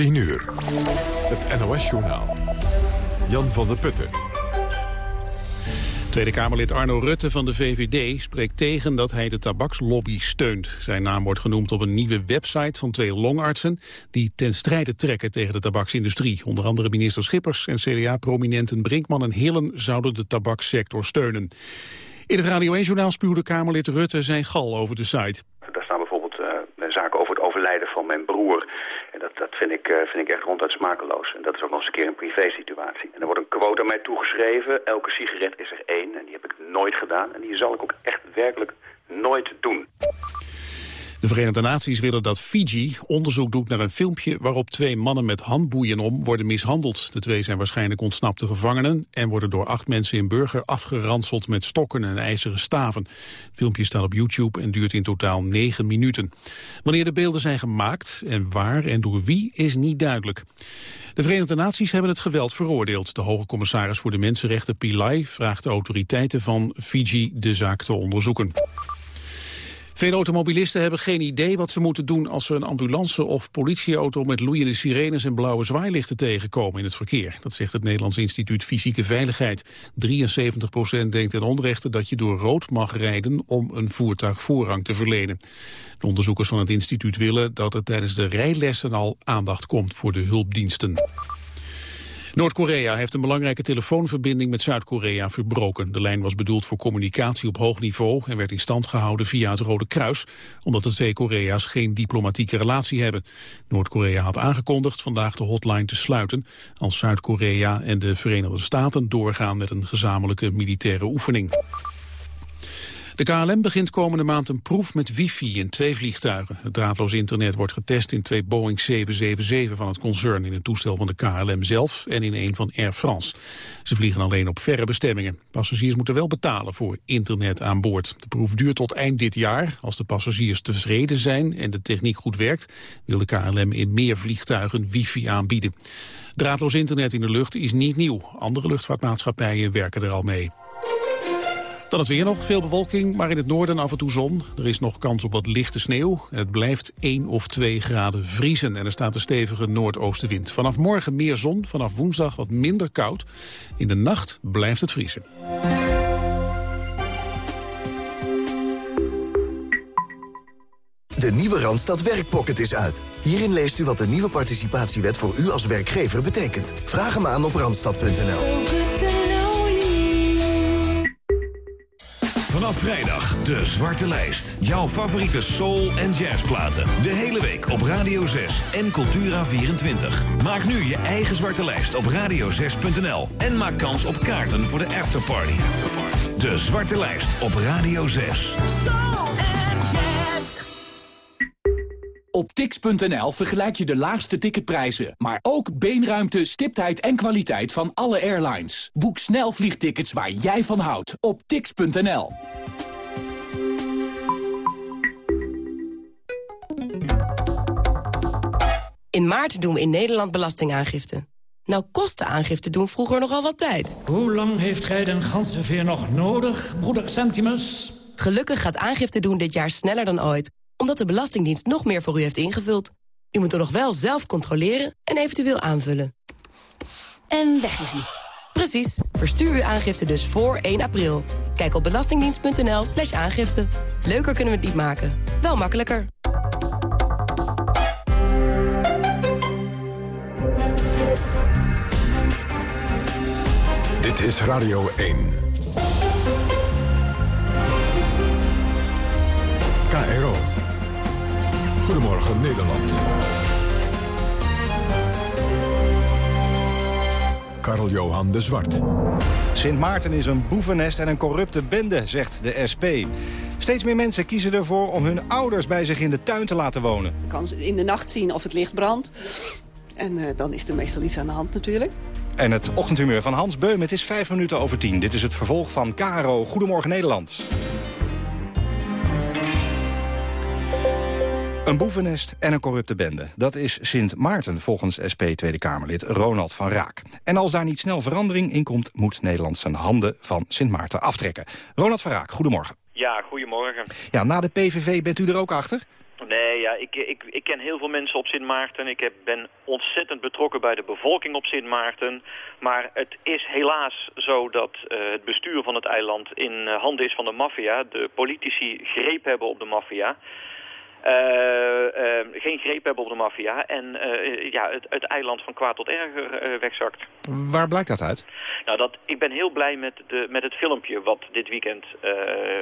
10 uur. Het NOS-journaal. Jan van der Putten. Tweede Kamerlid Arno Rutte van de VVD spreekt tegen dat hij de tabakslobby steunt. Zijn naam wordt genoemd op een nieuwe website van twee longartsen... die ten strijde trekken tegen de tabaksindustrie. Onder andere minister Schippers en CDA-prominenten Brinkman en Hillen... zouden de tabakssector steunen. In het Radio 1-journaal spuwde Kamerlid Rutte zijn gal over de site. Daar staan bijvoorbeeld uh, zaken over het overlijden van mijn broer dat, dat vind, ik, uh, vind ik echt ronduit smakeloos. En dat is ook nog eens een keer een privé-situatie. En er wordt een quote aan mij toegeschreven. Elke sigaret is er één. En die heb ik nooit gedaan. En die zal ik ook echt werkelijk nooit doen. De Verenigde Naties willen dat Fiji onderzoek doet naar een filmpje waarop twee mannen met handboeien om worden mishandeld. De twee zijn waarschijnlijk ontsnapte gevangenen en worden door acht mensen in Burger afgeranseld met stokken en ijzeren staven. Het filmpje staat op YouTube en duurt in totaal negen minuten. Wanneer de beelden zijn gemaakt en waar en door wie is niet duidelijk. De Verenigde Naties hebben het geweld veroordeeld. De hoge commissaris voor de mensenrechten Pillay vraagt de autoriteiten van Fiji de zaak te onderzoeken. Veel automobilisten hebben geen idee wat ze moeten doen als ze een ambulance of politieauto met loeiende sirenes en blauwe zwaailichten tegenkomen in het verkeer. Dat zegt het Nederlands Instituut Fysieke Veiligheid. 73 procent denkt ten onrechte dat je door rood mag rijden om een voertuig voorrang te verlenen. De onderzoekers van het instituut willen dat er tijdens de rijlessen al aandacht komt voor de hulpdiensten. Noord-Korea heeft een belangrijke telefoonverbinding met Zuid-Korea verbroken. De lijn was bedoeld voor communicatie op hoog niveau en werd in stand gehouden via het Rode Kruis, omdat de twee Korea's geen diplomatieke relatie hebben. Noord-Korea had aangekondigd vandaag de hotline te sluiten als Zuid-Korea en de Verenigde Staten doorgaan met een gezamenlijke militaire oefening. De KLM begint komende maand een proef met wifi in twee vliegtuigen. Het draadloos internet wordt getest in twee Boeing 777 van het concern... in een toestel van de KLM zelf en in een van Air France. Ze vliegen alleen op verre bestemmingen. Passagiers moeten wel betalen voor internet aan boord. De proef duurt tot eind dit jaar. Als de passagiers tevreden zijn en de techniek goed werkt... wil de KLM in meer vliegtuigen wifi aanbieden. Draadloos internet in de lucht is niet nieuw. Andere luchtvaartmaatschappijen werken er al mee. Dan het weer nog, veel bewolking, maar in het noorden af en toe zon. Er is nog kans op wat lichte sneeuw. Het blijft 1 of 2 graden vriezen en er staat een stevige noordoostenwind. Vanaf morgen meer zon, vanaf woensdag wat minder koud. In de nacht blijft het vriezen. De nieuwe Randstad Werkpocket is uit. Hierin leest u wat de nieuwe participatiewet voor u als werkgever betekent. Vraag hem aan op randstad.nl. Vanaf vrijdag de Zwarte Lijst. Jouw favoriete soul- en jazzplaten. De hele week op Radio 6 en Cultura24. Maak nu je eigen Zwarte Lijst op radio6.nl. En maak kans op kaarten voor de afterparty. De Zwarte Lijst op Radio 6. Op tix.nl vergelijk je de laagste ticketprijzen, maar ook beenruimte, stiptheid en kwaliteit van alle airlines. Boek snel vliegtickets waar jij van houdt op tix.nl. In maart doen we in Nederland belastingaangifte. Nou kosten aangifte doen vroeger nogal wat tijd. Hoe lang heeft gij den ganzenveer nog nodig, broeder Centimus? Gelukkig gaat aangifte doen dit jaar sneller dan ooit omdat de Belastingdienst nog meer voor u heeft ingevuld. U moet er nog wel zelf controleren en eventueel aanvullen. En weg is hij. Precies. Verstuur uw aangifte dus voor 1 april. Kijk op belastingdienst.nl slash aangifte. Leuker kunnen we het niet maken. Wel makkelijker. Dit is Radio 1. KRO. Goedemorgen Nederland. Karl-Johan de Zwart. Sint Maarten is een boevennest en een corrupte bende, zegt de SP. Steeds meer mensen kiezen ervoor om hun ouders bij zich in de tuin te laten wonen. Je kan in de nacht zien of het licht brandt. En uh, dan is er meestal iets aan de hand natuurlijk. En het ochtendhumeur van Hans Beum, het is vijf minuten over tien. Dit is het vervolg van KRO Goedemorgen Nederland. Een boevennest en een corrupte bende. Dat is Sint Maarten, volgens SP Tweede Kamerlid Ronald van Raak. En als daar niet snel verandering in komt... moet Nederland zijn handen van Sint Maarten aftrekken. Ronald van Raak, goedemorgen. Ja, goedemorgen. Ja, na de PVV bent u er ook achter? Nee, ja, ik, ik, ik ken heel veel mensen op Sint Maarten. Ik heb, ben ontzettend betrokken bij de bevolking op Sint Maarten. Maar het is helaas zo dat uh, het bestuur van het eiland in uh, handen is van de maffia. De politici greep hebben op de maffia. Uh, uh, geen greep hebben op de maffia en uh, ja, het, het, eiland van kwaad tot erger wegzakt. Waar blijkt dat uit? Nou, dat, ik ben heel blij met, de, met het filmpje wat dit weekend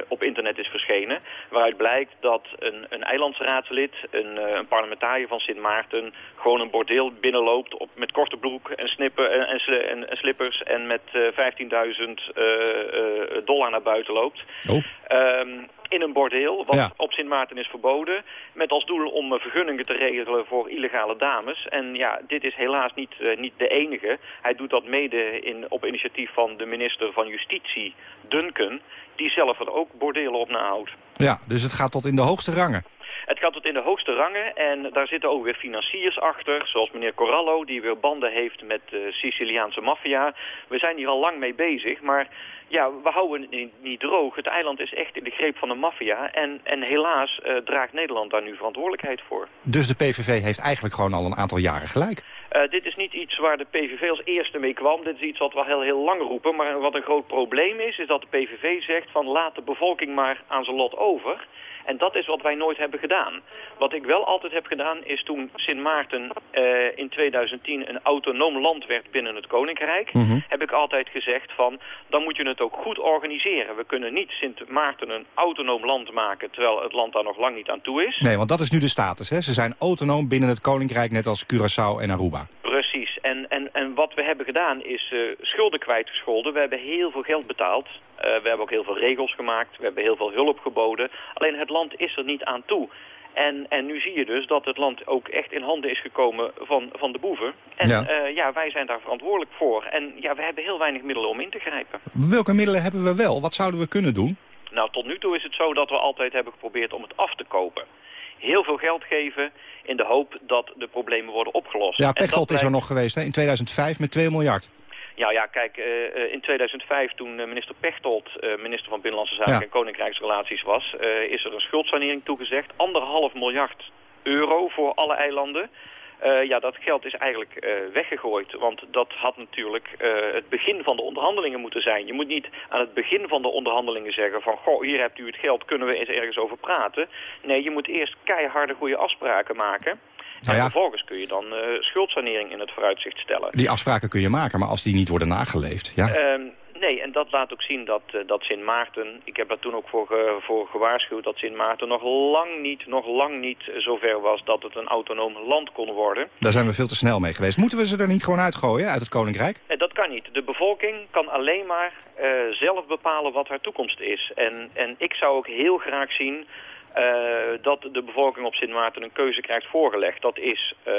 op internet is verschenen. Waaruit blijkt dat een, een eilandsraadslid, een, een parlementariër van Sint Maarten... gewoon een bordeel binnenloopt op, met korte broek en, snippen, en, en, en slippers... en met 15.000 dollar naar buiten loopt. Oh. Um, in een bordeel, wat ja. op Sint Maarten is verboden... met als doel om vergunningen te regelen voor illegale dames. En ja, dit is helaas niet, uh, niet de enige. Hij doet dat mede in, op initiatief van de minister van Justitie, Duncan... die zelf er ook bordelen op nahoudt. Ja, dus het gaat tot in de hoogste rangen. Het gaat tot in de hoogste rangen en daar zitten ook weer financiers achter, zoals meneer Corallo, die weer banden heeft met de Siciliaanse maffia. We zijn hier al lang mee bezig, maar ja, we houden het niet, droog. Het eiland is echt in de greep van de maffia en, en helaas uh, draagt Nederland daar nu verantwoordelijkheid voor. Dus de PVV heeft eigenlijk gewoon al een aantal jaren gelijk? Uh, dit is niet iets waar de PVV als eerste mee kwam. Dit is iets wat we heel, heel lang roepen. Maar wat een groot probleem is, is dat de PVV zegt van laat de bevolking maar aan zijn lot over. En dat is wat wij nooit hebben gedaan. Wat ik wel altijd heb gedaan is toen Sint Maarten uh, in 2010 een autonoom land werd binnen het Koninkrijk... Mhm. Mm -hmm. heb ik altijd gezegd van dan moet je het ook goed organiseren. We kunnen niet Sint Maarten een autonoom land maken terwijl het land daar nog lang niet aan toe is. Nee, want dat is nu de status. Hè? Ze zijn autonoom binnen het Koninkrijk net als Curaçao en Aruba. En, en, en wat we hebben gedaan is uh, schulden kwijtgescholden. We hebben heel veel geld betaald. Uh, we hebben ook heel veel regels gemaakt. We hebben heel veel hulp geboden. Alleen het land is er niet aan toe. En, en nu zie je dus dat het land ook echt in handen is gekomen van, van de boeven. En ja. Uh, ja, wij zijn daar verantwoordelijk voor. En ja, we hebben heel weinig middelen om in te grijpen. Welke middelen hebben we wel? Wat zouden we kunnen doen? Nou, tot nu toe is het zo dat we altijd hebben geprobeerd om het af te kopen. Heel veel geld geven in de hoop dat de problemen worden opgelost. Ja, Pechtold is er nog geweest hè? in 2005 met 2 miljard. Ja, ja, kijk, uh, in 2005 toen minister Pechtold uh, minister van Binnenlandse Zaken ja. en Koninkrijksrelaties was... Uh, is er een schuldsanering toegezegd. Anderhalf miljard euro voor alle eilanden. Uh, ja, dat geld is eigenlijk uh, weggegooid, want dat had natuurlijk uh, het begin van de onderhandelingen moeten zijn. Je moet niet aan het begin van de onderhandelingen zeggen van... goh, hier hebt u het geld, kunnen we eens ergens over praten. Nee, je moet eerst keiharde goede afspraken maken... Nou ja. En vervolgens kun je dan schuldsanering in het vooruitzicht stellen. Die afspraken kun je maken, maar als die niet worden nageleefd, ja? Nee, en dat laat ook zien dat, uh, dat Sint Maarten, ik heb daar toen ook voor, ge, voor gewaarschuwd, dat Sint Maarten nog lang niet, nog lang niet zover was dat het een autonoom land kon worden. Daar zijn we veel te snel mee geweest. Moeten we ze er niet gewoon uitgooien uit het Koninkrijk? Nee, dat kan niet. De bevolking kan alleen maar uh, zelf bepalen wat haar toekomst is. En, en ik zou ook heel graag zien uh, dat de bevolking op Sint Maarten een keuze krijgt voorgelegd. Dat is uh,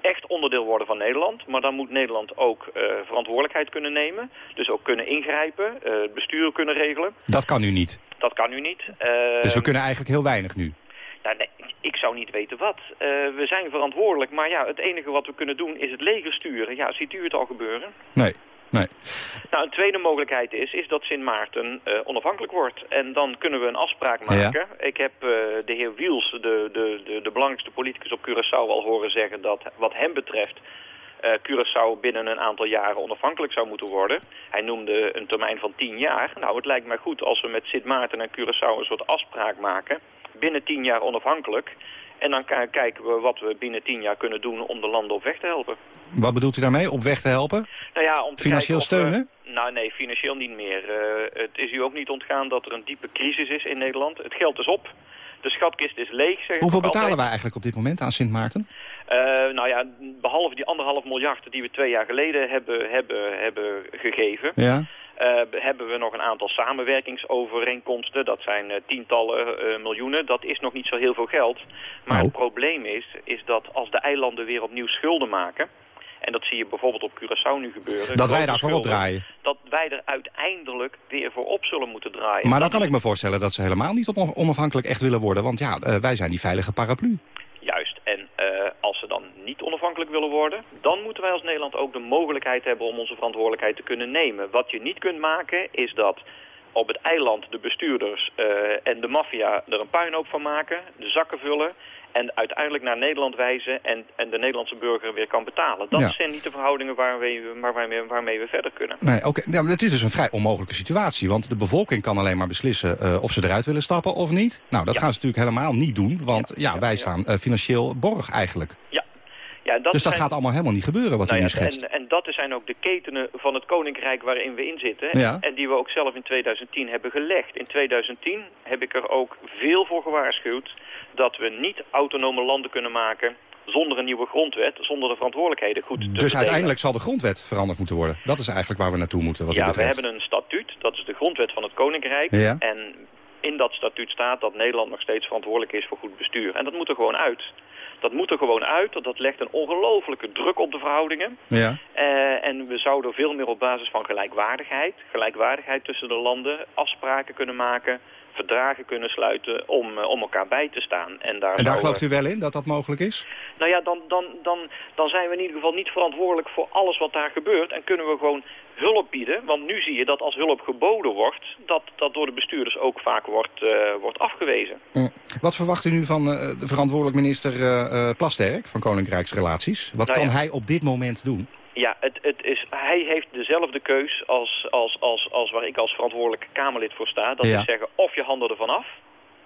echt onderdeel worden van Nederland. Maar dan moet Nederland ook uh, verantwoordelijkheid kunnen nemen. Dus ook kunnen ingrijpen, het bestuur kunnen regelen. Dat kan u niet? Dat kan u niet. dus we kunnen eigenlijk heel weinig nu? Nou, nee, ik zou niet weten wat. we zijn verantwoordelijk, maar ja, het enige wat we kunnen doen is het leger sturen. Ja, ziet u het al gebeuren? Nee. Nee. Nou, een tweede mogelijkheid is, is dat Sint Maarten uh, onafhankelijk wordt. En dan kunnen we een afspraak maken. Ja. Ik heb uh, de heer Wiels, de, de, de, de belangrijkste politicus op Curaçao, al horen zeggen dat wat hem betreft... Uh, Curaçao binnen een aantal jaren onafhankelijk zou moeten worden. Hij noemde een termijn van tien jaar. Nou, het lijkt mij goed als we met Sint Maarten en Curaçao een soort afspraak maken. Binnen tien jaar onafhankelijk. En dan kijken we wat we binnen tien jaar kunnen doen om de landen op weg te helpen. Wat bedoelt u daarmee? Op weg te helpen? Nou ja, om te Financieel steunen? Nou nee, financieel niet meer. Uh, het is u ook niet ontgaan dat er een diepe crisis is in Nederland. Het geld is op. De schatkist is leeg. Zeg Hoeveel betalen altijd. wij eigenlijk op dit moment aan Sint Maarten? Uh, nou ja, behalve die anderhalf miljard die we twee jaar geleden hebben, hebben, hebben gegeven... Ja. Uh, hebben we nog een aantal samenwerkingsovereenkomsten. Dat zijn uh, tientallen uh, miljoenen. Dat is nog niet zo heel veel geld. Maar oh. het probleem is, is dat als de eilanden weer opnieuw schulden maken... en dat zie je bijvoorbeeld op Curaçao nu gebeuren... Dat wij daarvoor opdraaien. Dat wij er uiteindelijk weer voor op zullen moeten draaien. Maar dan kan ik me voorstellen dat ze helemaal niet onafhankelijk echt willen worden. Want ja, wij zijn die veilige paraplu. En uh, als ze dan niet onafhankelijk willen worden... dan moeten wij als Nederland ook de mogelijkheid hebben om onze verantwoordelijkheid te kunnen nemen. Wat je niet kunt maken is dat op het eiland de bestuurders eh, en de maffia er een puinhoop van maken, de zakken vullen en uiteindelijk naar Nederland wijzen en, en de Nederlandse burger weer kan betalen. Dat Ja. zijn niet de verhoudingen waarmee waarmee, waarmee we verder kunnen. Nee, oké. Ja, maar het is dus een vrij onmogelijke situatie. Want de bevolking kan alleen maar beslissen eh, of ze eruit willen stappen of niet. Nou, dat gaan ze natuurlijk helemaal niet doen. Want ja, wij staan eh, financieel borg eigenlijk. Ja, en dat dus dat zijn- gaat allemaal helemaal niet gebeuren wat Nou u ja, nu schetst. en, en dat zijn ook de ketenen van het koninkrijk waarin we in zitten. Ja. En die we ook zelf in 2010 hebben gelegd. In 2010 heb ik er ook veel voor gewaarschuwd dat we niet autonome landen kunnen maken zonder een nieuwe grondwet, zonder de verantwoordelijkheden goed te Dus verdelen. uiteindelijk zal de grondwet veranderd moeten worden. Dat is eigenlijk waar we naartoe moeten wat Ja, we hebben een statuut, dat is de grondwet van het koninkrijk. Ja. En in dat statuut staat dat Nederland nog steeds verantwoordelijk is voor goed bestuur. En dat moet er gewoon uit. Dat moet er gewoon uit, dat legt een ongelofelijke druk op de verhoudingen. Ja. Eh, en we zouden veel meer op basis van gelijkwaardigheid, gelijkwaardigheid tussen de landen, afspraken kunnen maken, verdragen kunnen sluiten om, eh, om elkaar bij te staan. En daar, En daar gelooft eh, u wel in dat dat mogelijk is? nou ja, dan, dan, dan, dan zijn we in ieder geval niet verantwoordelijk voor alles wat daar gebeurt. En kunnen we gewoon hulp bieden. Want nu zie je dat als hulp geboden wordt, dat dat door de bestuurders ook vaak wordt, eh, wordt afgewezen. Mm. Wat verwacht u nu van eh, de verantwoordelijk minister eh, eh, Plasterk van Koninkrijksrelaties? Wat Nou kan ja. hij op dit moment doen? Ja, het is, hij heeft dezelfde keus als, als, als, als waar ik als verantwoordelijk Kamerlid voor sta. Dat Ja. is zeggen, of je handen ervan af,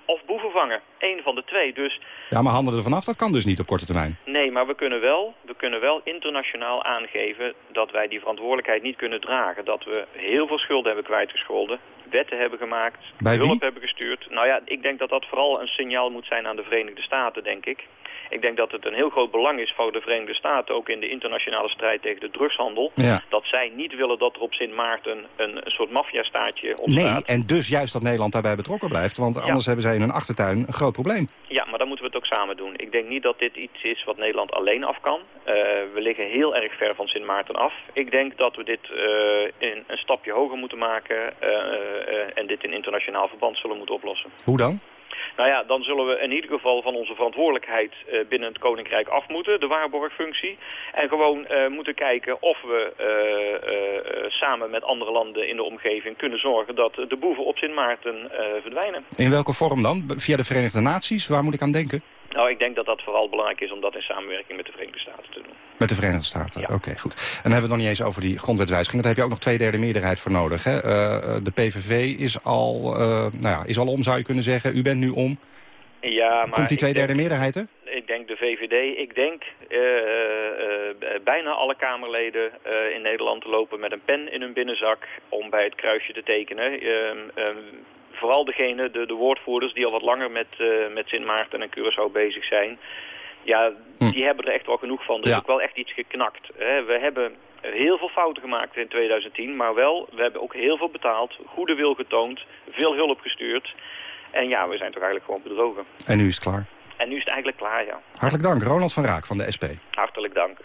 of boeven vangen. Eén van de twee. Dus Ja, maar handen ervan af, dat kan dus niet op korte termijn. nee, maar we kunnen, wel, we kunnen wel internationaal aangeven dat wij die verantwoordelijkheid niet kunnen dragen. Dat we heel veel schulden hebben kwijtgescholden, wetten hebben gemaakt, Bij hulp wie? hebben gestuurd. Nou ja, ik denk dat dat vooral een signaal moet zijn aan de Verenigde Staten, denk ik. Ik denk dat het een heel groot belang is voor de Verenigde Staten, ook in de internationale strijd tegen de drugshandel, Ja. dat zij niet willen dat er op Sint Maarten een, een soort maffiastaatje ontstaat. Nee, en dus juist dat Nederland daarbij betrokken blijft. Want anders hebben zij in hun achtertuin een groot probleem. Ja, maar dan moeten we het ook samen doen. Ik denk niet dat dit iets is wat Nederland alleen af kan. Eh, we liggen heel erg ver van Sint Maarten af. Ik denk dat we dit eh, in een stapje hoger moeten maken eh, en dit in internationaal verband zullen moeten oplossen. Hoe dan? Nou ja, dan zullen we in ieder geval van onze verantwoordelijkheid eh, binnen het Koninkrijk af moeten, de waarborgfunctie. En gewoon eh, moeten kijken of we eh, samen met andere landen in de omgeving kunnen zorgen dat de boeven op Sint Maarten verdwijnen. In welke vorm dan? Via de Verenigde Naties? Waar moet ik aan denken? Nou, ik denk dat dat vooral belangrijk is om dat in samenwerking met de Verenigde Staten te doen. Met de Verenigde Staten? Oké, goed. En dan hebben we het nog niet eens over die grondwetswijziging. Daar heb je ook nog twee derde meerderheid voor nodig. Hè? Eh, de PVV is al, eh, nou ja, is al om, zou je kunnen zeggen. U bent nu om. Ja, maar Komt die twee derde denk- meerderheid er? Ik denk de VVD. Ik denk eh, eh, eh, bijna alle Kamerleden eh, in Nederland lopen met een pen in hun binnenzak om bij het kruisje te tekenen. Vooral degene, de, de woordvoerders die al wat langer met, eh, met Sint Maarten en Curaçao bezig zijn. Ja, die hebben er echt wel genoeg van. Er is Ja. ook wel echt iets geknakt. Hè. We hebben heel veel fouten gemaakt in 2010, maar wel, we hebben ook heel veel betaald, goede wil getoond, veel hulp gestuurd. En ja, we zijn toch eigenlijk gewoon bedrogen. En nu is het klaar. En nu is het eigenlijk klaar, ja. Hartelijk dank. Ronald van Raak van de SP. Hartelijk dank.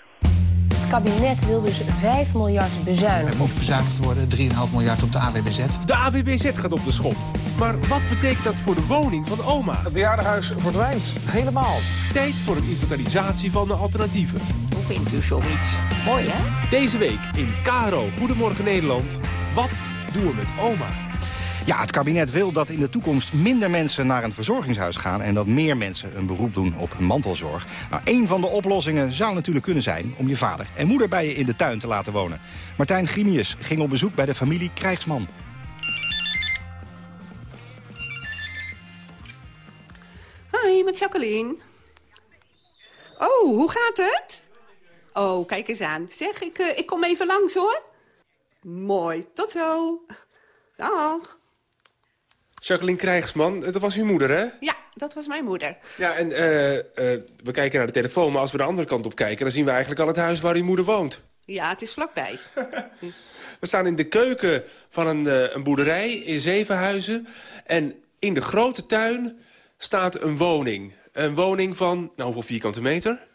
Het kabinet wil dus 5 miljard bezuinigen. Er moet bezuinigd worden, 3,5 miljard op de AWBZ. De AWBZ gaat op de schop. Maar wat betekent dat voor de woning van oma? Het bejaardenhuis verdwijnt. Helemaal. Tijd voor een inventarisatie van de alternatieven. Hoe vindt u zoiets? Mooi, hè? Deze week in Karo Goedemorgen Nederland. Wat doen we met oma? Ja, het kabinet wil dat in de toekomst minder mensen naar een verzorgingshuis gaan... en dat meer mensen een beroep doen op mantelzorg. Nou, een van de oplossingen zou natuurlijk kunnen zijn... om je vader en moeder bij je in de tuin te laten wonen. Martijn Grimius ging op bezoek bij de familie Krijgsman. Hoi, met Jacqueline. Oh, hoe gaat het? Oh, kijk eens aan. Zeg, ik, eh, ik kom even langs, hoor. Mooi, tot zo. Dag. Jacqueline Krijgsman, dat was uw moeder, hè? Ja, dat was mijn moeder. Ja, en eh, eh, we kijken naar de telefoon, maar als we de andere kant op kijken... dan zien we eigenlijk al het huis waar uw moeder woont. Ja, het is vlakbij. We staan in de keuken van een, eh, een boerderij in Zevenhuizen. En in de grote tuin staat een woning. Een woning van, nou, hoeveel vierkante meter?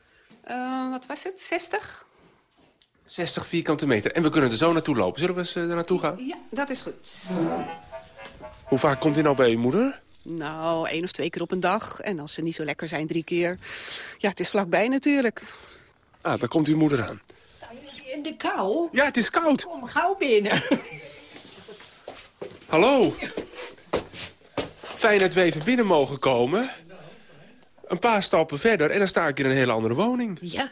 Eh, wat was het, 60? 60 vierkante meter. En we kunnen er zo naartoe lopen. Zullen we eens eh, daar naartoe gaan? Ja, dat is goed. Hoe vaak komt u nou bij uw moeder? Nou, één of twee keer op een dag. En als ze niet zo lekker zijn, drie keer. Ja, het is vlakbij natuurlijk. Ah, daar komt uw moeder aan. In de kou? Ja, het is koud. Kom gauw binnen. Hallo. Fijn dat we even binnen mogen komen. Een paar stappen verder en dan sta ik in een hele andere woning. Ja,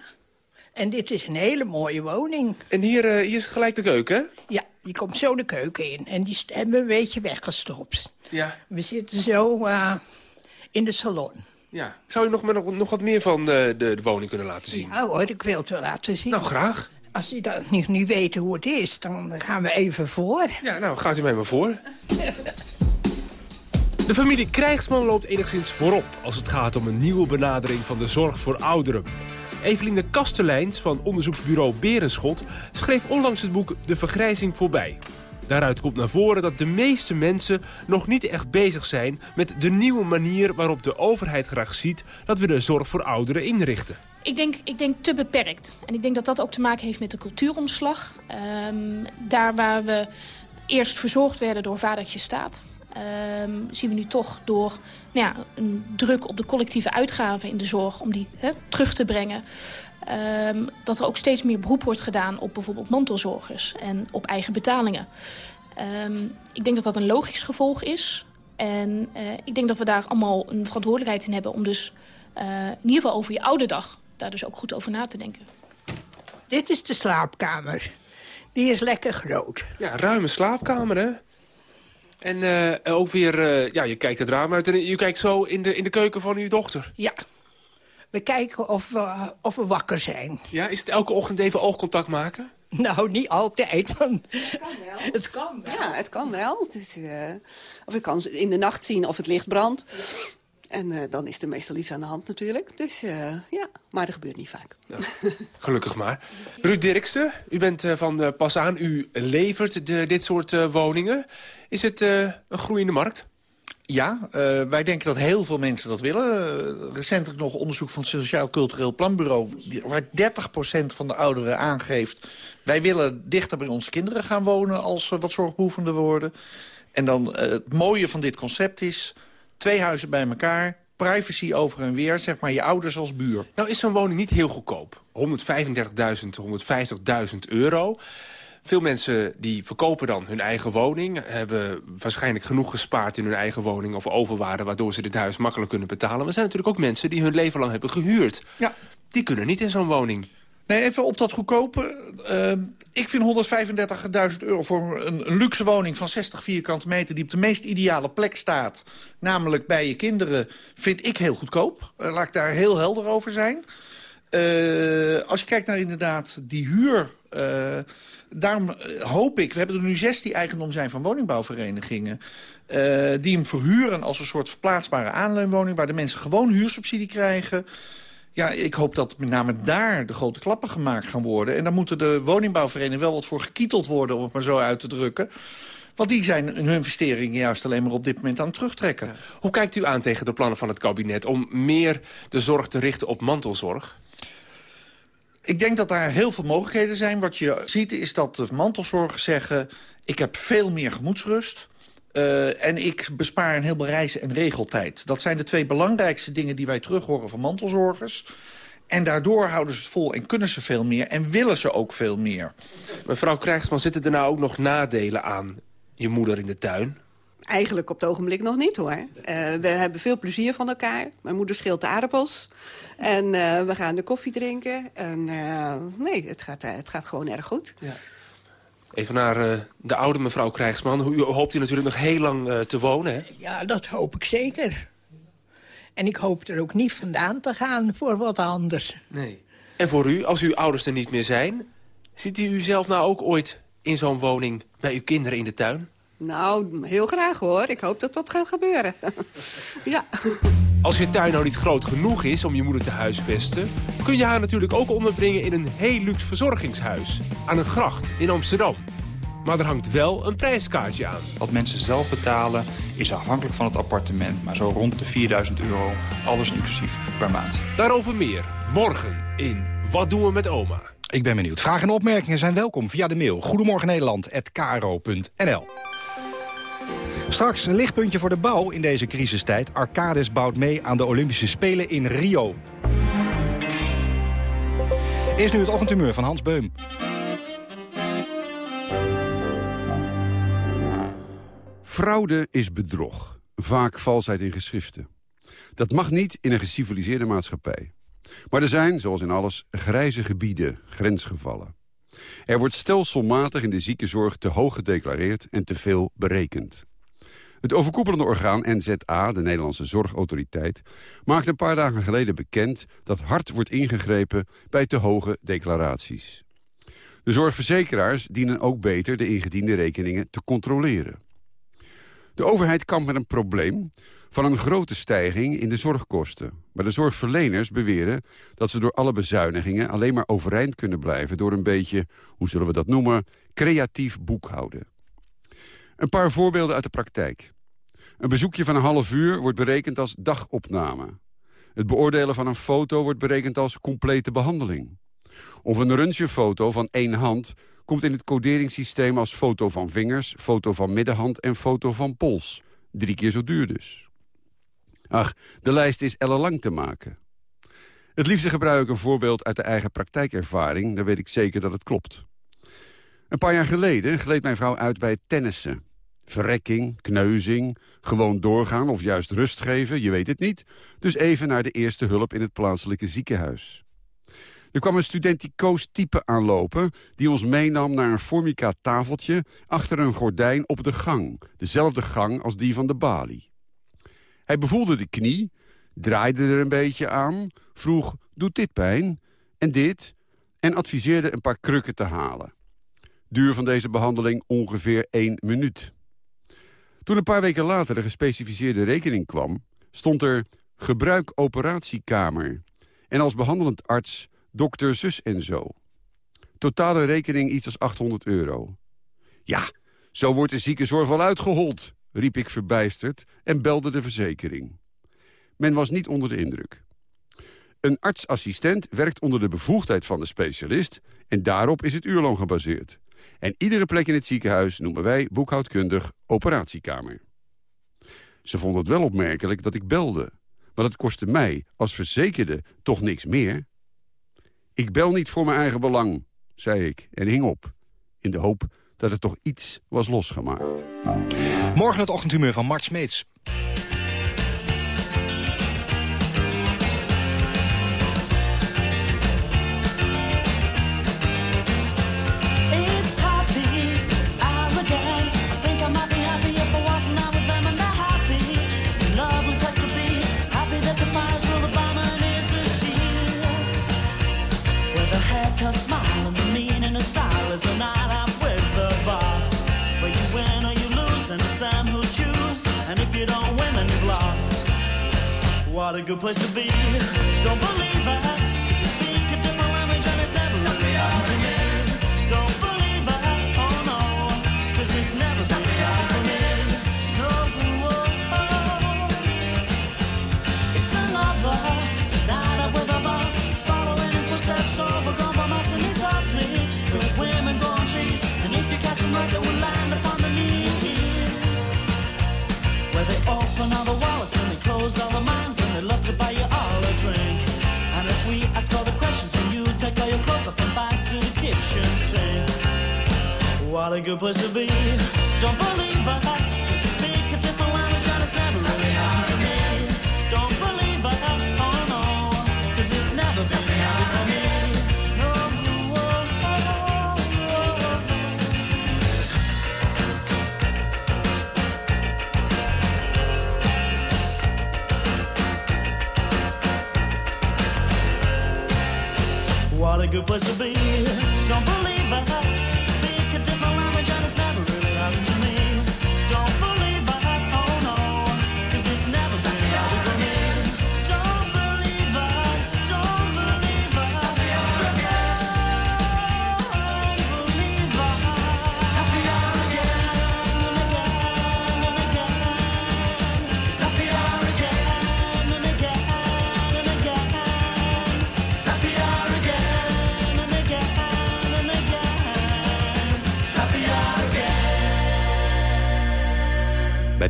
en dit is een hele mooie woning. En hier, uh, hier is gelijk de keuken, hè? Ja, je komt zo de keuken in. En die hebben we een beetje weggestopt. Ja. We zitten zo uh, in de salon. Ja. Zou je nog, nog, nog wat meer van de, de, de, woning kunnen laten zien? Ja hoor, ik wil het wel laten zien. Nou, graag. Als u dat niet, niet weet hoe het is, dan gaan we even voor. Ja, nou, gaat u mij maar voor. De familie Krijgsman loopt enigszins voorop als het gaat om een nieuwe benadering van de zorg voor ouderen. Eveline Kasteleins van onderzoeksbureau Berenschot schreef onlangs het boek De Vergrijzing voorbij. Daaruit komt naar voren dat de meeste mensen nog niet echt bezig zijn met de nieuwe manier waarop de overheid graag ziet dat we de zorg voor ouderen inrichten. Ik denk, ik denk te beperkt. En ik denk dat dat ook te maken heeft met de cultuuromslag. Um, daar waar we eerst verzorgd werden door vadertje staat... Um, zien we nu toch door nou ja, een druk op de collectieve uitgaven in de zorg... om die he, terug te brengen... Um, dat er ook steeds meer beroep wordt gedaan op bijvoorbeeld mantelzorgers... en op eigen betalingen. Um, ik denk dat dat een logisch gevolg is. En uh, ik denk dat we daar allemaal een verantwoordelijkheid in hebben... om dus uh, in ieder geval over je oude dag daar dus ook goed over na te denken. Dit is de slaapkamer. Die is lekker groot. Ja, ruime slaapkamer, hè? En uh, ook weer, uh, ja, je kijkt het raam uit en je kijkt zo in de, in de keuken van uw dochter. Ja. We kijken of we, of we wakker zijn. Ja, is het elke ochtend even oogcontact maken? Nou, niet altijd. Want... Het kan wel. Het kan wel. Ja, het kan wel. Dus, uh, of ik kan in de nacht zien of het licht brandt. En uh, dan is er meestal iets aan de hand natuurlijk. Dus uh, ja, maar dat gebeurt niet vaak. Ja, gelukkig maar. Ruud Dirksen, u bent uh, van Pas aan. U levert de, dit soort woningen. Is het een groeiende markt? Ja, uh, wij denken dat heel veel mensen dat willen. Uh, recentelijk nog onderzoek van het Sociaal Cultureel Planbureau... waar 30% van de ouderen aangeeft... wij willen dichter bij onze kinderen gaan wonen als we wat zorgbehoevender worden. En dan uh, het mooie van dit concept is... twee huizen bij elkaar, privacy over en weer, zeg maar je ouders als buur. Nou is zo'n woning niet heel goedkoop. 135.000, 150.000 euro... Veel mensen die verkopen dan hun eigen woning... hebben waarschijnlijk genoeg gespaard in hun eigen woning of overwaarde... waardoor ze dit huis makkelijk kunnen betalen. Maar er zijn natuurlijk ook mensen die hun leven lang hebben gehuurd. Ja. Die kunnen niet in zo'n woning. Nee, even op dat goedkope. Uh, ik vind 135.000 euro voor een, een, luxe woning van 60 vierkante meter... die op de meest ideale plek staat, namelijk bij je kinderen... vind ik heel goedkoop. Uh, laat ik daar heel helder over zijn. Uh, als je kijkt naar inderdaad die huur... Daarom hoop ik, we hebben er nu 16 die eigendom zijn van woningbouwverenigingen... Die hem verhuren als een soort verplaatsbare aanleunwoning... waar de mensen gewoon huursubsidie krijgen. Ja, ik hoop dat met name daar de grote klappen gemaakt gaan worden. En dan moeten de woningbouwverenigingen wel wat voor gekieteld worden... om het maar zo uit te drukken. Want die zijn hun investeringen juist alleen maar op dit moment aan het terugtrekken. Ja. Hoe kijkt u aan tegen de plannen van het kabinet... om meer de zorg te richten op mantelzorg? Ik denk dat daar heel veel mogelijkheden zijn. Wat je ziet is dat de mantelzorgers zeggen... ik heb veel meer gemoedsrust... Uh, en ik bespaar een heleboel reizen en regeltijd. Dat zijn de twee belangrijkste dingen die wij terug horen van mantelzorgers. En daardoor houden ze het vol en kunnen ze veel meer... en willen ze ook veel meer. Mevrouw Krijgsman, zitten er nou ook nog nadelen aan je moeder in de tuin? Eigenlijk op het ogenblik nog niet, hoor. Uh, we hebben veel plezier van elkaar. Mijn moeder scheelt de aardappels. En uh, we gaan de koffie drinken. En uh, nee, het gaat, het gaat gewoon erg goed. Ja. Even naar uh, de oude mevrouw Krijgsman. U hoopt hier natuurlijk nog heel lang uh, te wonen, hè? Ja, dat hoop ik zeker. En ik hoop er ook niet vandaan te gaan voor wat anders. Nee. En voor u, als uw ouders er niet meer zijn... ziet u zelf nou ook ooit in zo'n woning bij uw kinderen in de tuin? Nou, heel graag hoor. Ik hoop dat dat gaat gebeuren. ja. Als je tuin nou niet groot genoeg is om je moeder te huisvesten... kun je haar natuurlijk ook onderbrengen in een heel luxe verzorgingshuis. Aan een gracht in Amsterdam. Maar er hangt wel een prijskaartje aan. Wat mensen zelf betalen is afhankelijk van het appartement... maar zo rond de 4000 euro, alles inclusief per maand. Daarover meer morgen in Wat doen we met oma? Ik ben benieuwd. Vragen en opmerkingen zijn welkom via de mail. Goedemorgen Nederland@kro.nl. Straks een lichtpuntje voor de bouw in deze crisistijd. Arcades bouwt mee aan de Olympische Spelen in Rio. Eerst nu het ochtendhumeur van Hans Beum. Fraude is bedrog, vaak valsheid in geschriften. Dat mag niet in een geciviliseerde maatschappij. Maar er zijn, zoals in alles, grijze gebieden, grensgevallen. Er wordt stelselmatig in de ziekenzorg te hoog gedeclareerd en te veel berekend. Het overkoepelende orgaan NZA, de Nederlandse Zorgautoriteit... maakte een paar dagen geleden bekend dat hard wordt ingegrepen bij te hoge declaraties. De zorgverzekeraars dienen ook beter de ingediende rekeningen te controleren. De overheid kampt met een probleem van een grote stijging in de zorgkosten. Maar de zorgverleners beweren dat ze door alle bezuinigingen... alleen maar overeind kunnen blijven door een beetje, hoe zullen we dat noemen... creatief boekhouden. Een paar voorbeelden uit de praktijk. Een bezoekje van een half uur wordt berekend als dagopname. Het beoordelen van een foto wordt berekend als complete behandeling. Of een röntgenfoto van één hand komt in het coderingssysteem als foto van vingers, foto van middenhand en foto van pols. Drie keer zo duur dus. Ach, de lijst is ellenlang te maken. Het liefste gebruik ik een voorbeeld uit de eigen praktijkervaring. Dan weet ik zeker dat het klopt. Een paar jaar geleden gleed mijn vrouw uit bij tennissen. Verrekking, kneuzing, gewoon doorgaan of juist rust geven, je weet het niet. Dus even naar de eerste hulp in het plaatselijke ziekenhuis. Er kwam een studenticoos type aanlopen... die ons meenam naar een formica tafeltje achter een gordijn op de gang. Dezelfde gang als die van de balie. Hij bevoelde de knie, draaide er een beetje aan... vroeg, doet dit pijn? En dit? En adviseerde een paar krukken te halen. Duur van deze behandeling ongeveer één minuut. Toen een paar weken later de gespecificeerde rekening kwam... stond er gebruik operatiekamer. En als behandelend arts dokter zus en zo. Totale rekening iets als 800 euro. Ja, zo wordt de ziekenzorg wel uitgehold, riep ik verbijsterd en belde de verzekering. Men was niet onder de indruk. Een artsassistent werkt onder de bevoegdheid van de specialist... en daarop is het uurloon gebaseerd. En iedere plek in het ziekenhuis noemen wij boekhoudkundig operatiekamer. Ze vond het wel opmerkelijk dat ik belde. Maar het kostte mij, als verzekerde, toch niks meer. Ik bel niet voor mijn eigen belang, zei ik en hing op. In de hoop dat er toch iets was losgemaakt. Morgen het ochtendhumeur van Mart Smeets. Good place to be. Don't believe it.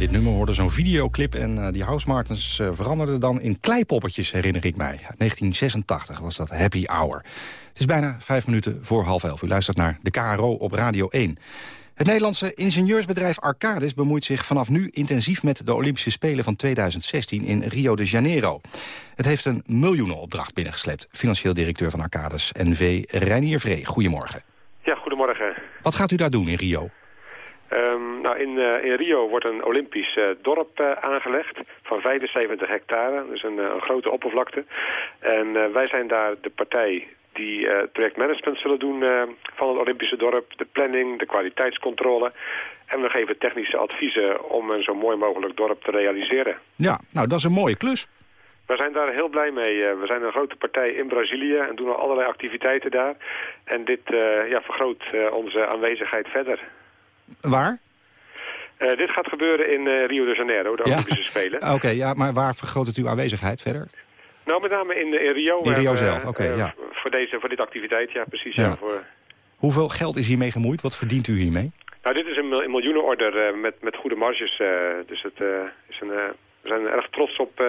Dit nummer hoorde zo'n videoclip en eh, die House Martens uh, veranderden dan in kleipoppetjes, herinner ik mij. 1986 was dat Happy Hour. Het is bijna vijf minuten voor half elf. U luistert naar de KRO op Radio 1. Het Nederlandse ingenieursbedrijf Arcadis bemoeit zich vanaf nu intensief met de Olympische Spelen van 2016 in Rio de Janeiro. Het heeft een miljoenenopdracht binnengeslept. Financieel directeur van Arcadis, NV, Reinier Vree. Goedemorgen. Ja, goedemorgen. Wat gaat u daar doen in Rio? Um, nou, in, uh, in, Rio wordt een Olympisch uh, dorp uh, aangelegd van 75 hectare, dus een, een grote oppervlakte. En wij zijn daar de partij die het projectmanagement zullen doen van het Olympische dorp, de planning, de kwaliteitscontrole. En we geven technische adviezen om een zo mooi mogelijk dorp te realiseren. Ja, nou dat is een mooie klus. We zijn daar heel blij mee. we zijn een grote partij in Brazilië en doen al allerlei activiteiten daar. En dit ja, vergroot onze aanwezigheid verder. Waar? Uh, dit gaat gebeuren in uh, Rio de Janeiro, de Olympische Spelen. Oké, ja, maar waar vergroot het uw aanwezigheid verder? Nou, met name in, in Rio. In Rio zelf, oké, okay, ja. Voor deze, voor dit activiteit, ja, precies. Ja. voor... Hoeveel geld is hiermee gemoeid? Wat verdient u hiermee? Nou, dit is een, een miljoenenorder met, met goede marges. dus het, is een, we zijn erg trots op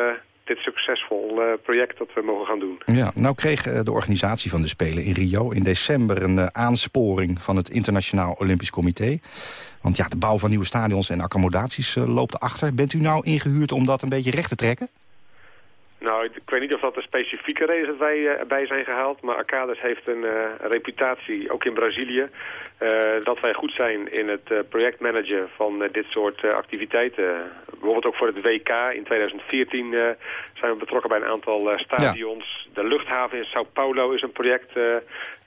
dit succesvol uh, project dat we mogen gaan doen. Ja, nou kreeg uh, de organisatie van de Spelen in Rio in december een uh, aansporing van het Internationaal Olympisch Comité. Want ja, de bouw van nieuwe stadions en accommodaties loopt achter. Bent u nou ingehuurd om dat een beetje recht te trekken? Nou, ik, ik weet niet of dat een specifieke reden is dat wij erbij zijn gehaald. Maar Arcades heeft een reputatie, ook in Brazilië, dat wij goed zijn in het projectmanagen van dit soort activiteiten. Bijvoorbeeld ook voor het WK in 2014 zijn we betrokken bij een aantal stadions. De luchthaven in Sao Paulo is een project,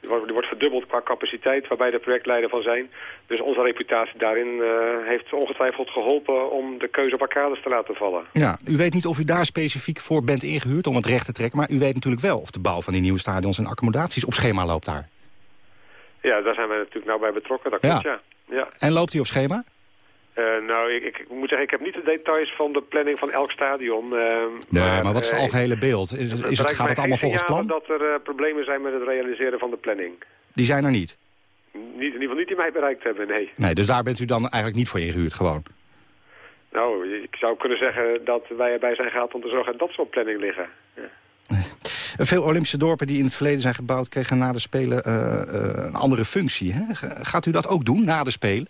die wordt, die verdubbeld qua capaciteit, waarbij de projectleider van zijn. Dus onze reputatie daarin heeft ongetwijfeld geholpen om de keuze op Arcades te laten vallen. Ja, u weet niet of u daar specifiek voor bent ingehuurd om het recht te trekken, maar u weet natuurlijk wel of de bouw van die nieuwe stadions en accommodaties op schema loopt daar. Ja, daar zijn wij natuurlijk nou bij betrokken, dat klopt, ja. ja. En loopt hij op schema? Uh, nou, ik, ik, moet zeggen, ik heb niet de details van de planning van elk stadion. Uh, nee, maar, maar, wat is het algehele beeld? Is, is het, gaat het allemaal volgens plan? dat er uh, problemen zijn met het realiseren van de planning. Die zijn er niet? Niet, in ieder geval niet die mij bereikt hebben, nee. Nee, dus daar bent u dan eigenlijk niet voor ingehuurd, gewoon? Nou, ik zou kunnen zeggen dat wij erbij zijn gehaald om te zorgen dat ze op planning liggen. Ja. Veel Olympische dorpen die in het verleden zijn gebouwd... kregen na de Spelen een andere functie. Hè? Gaat u dat ook doen, na de Spelen?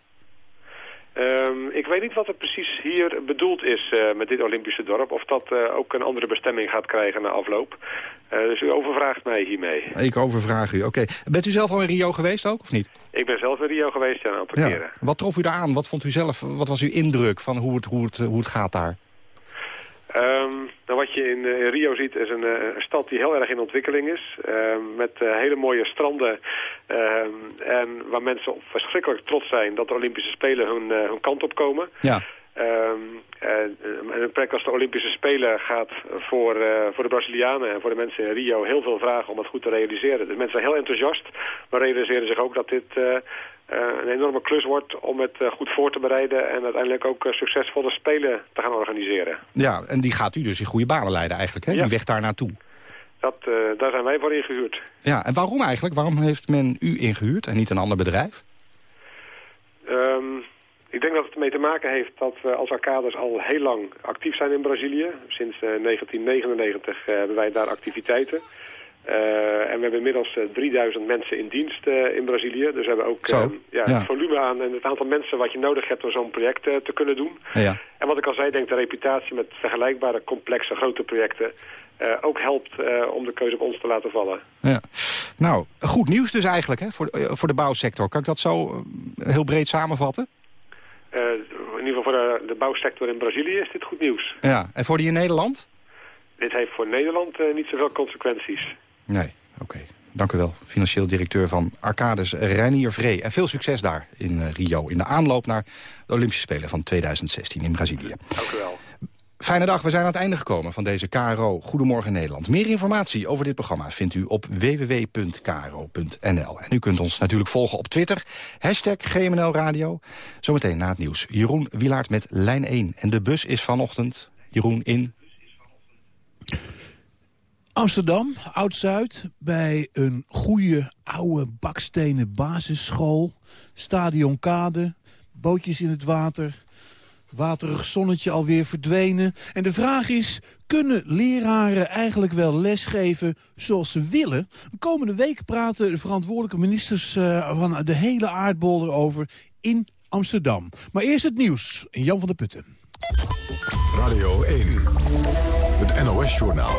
Um, ik weet niet wat er precies hier bedoeld is uh, met dit Olympische dorp. Of dat uh, ook een andere bestemming gaat krijgen na afloop. Uh, dus u overvraagt mij hiermee. Ik overvraag u, oké. Bent u zelf al in Rio geweest ook, of niet? Ik ben zelf in Rio geweest, ja, een aantal ja. keren. Wat trof u daar aan? Wat vond u zelf, wat was uw indruk van hoe het, hoe het, hoe het gaat daar? Um, wat je in, uh, in, Rio ziet is een, uh, een, stad die heel erg in ontwikkeling is. Uh, met hele mooie stranden. Ehm, en waar mensen verschrikkelijk trots zijn dat de Olympische Spelen hun, hun kant op komen. Ja. Um, en, en een plek als de Olympische Spelen gaat voor, voor de Brazilianen en voor de mensen in Rio heel veel vragen om het goed te realiseren. Dus mensen zijn heel enthousiast, maar realiseren zich ook dat dit uh, een enorme klus wordt om het goed voor te bereiden... en uiteindelijk ook succesvolle spelen te gaan organiseren. Ja, en die gaat u dus in goede banen leiden eigenlijk, hè? Ja. Die weg daar naartoe. Dat, daar zijn wij voor ingehuurd. Ja, en waarom eigenlijk? Waarom heeft men u ingehuurd en niet een ander bedrijf? Um, ik denk dat het ermee te maken heeft dat we als Arcades al heel lang actief zijn in Brazilië. Sinds 1999 hebben wij daar activiteiten. Uh, en we hebben inmiddels uh, 3000 mensen in dienst uh, in Brazilië. Dus we hebben ook ja, ja. het volume aan en het aantal mensen wat je nodig hebt om zo'n project te kunnen doen. Ja. En wat ik al zei, denk de reputatie met vergelijkbare complexe grote projecten ook helpt om de keuze op ons te laten vallen. Ja. Nou, goed nieuws dus eigenlijk hè, voor, voor de bouwsector. Kan ik dat zo heel breed samenvatten? In ieder geval voor de, de bouwsector in Brazilië is dit goed nieuws. Ja, en voor die in Nederland? Dit heeft voor Nederland niet zoveel consequenties. Nee, oké. Okay. Dank u wel. Financieel directeur van Arcades, Reinier Vree. En veel succes daar in uh, Rio, in de aanloop naar de Olympische Spelen van 2016 in Brazilië. Dank u wel. Fijne dag, we zijn aan het einde gekomen van deze KRO Goedemorgen Nederland. Meer informatie over dit programma vindt u op www.kro.nl. En u kunt ons natuurlijk volgen op Twitter, hashtag GMNL Radio. Zometeen na het nieuws. Jeroen Wilaert met lijn 1. En de bus is vanochtend, Jeroen, in... Amsterdam, Oud-Zuid, bij een goede oude bakstenen basisschool. Stadion Kade, bootjes in het water, waterig zonnetje alweer verdwenen. En de vraag is, kunnen leraren eigenlijk wel lesgeven zoals ze willen? Komende week praten de verantwoordelijke ministers uh, van de hele aardbol erover in Amsterdam. Maar eerst het nieuws. Jan van der Putten. Radio 1, het NOS-journaal.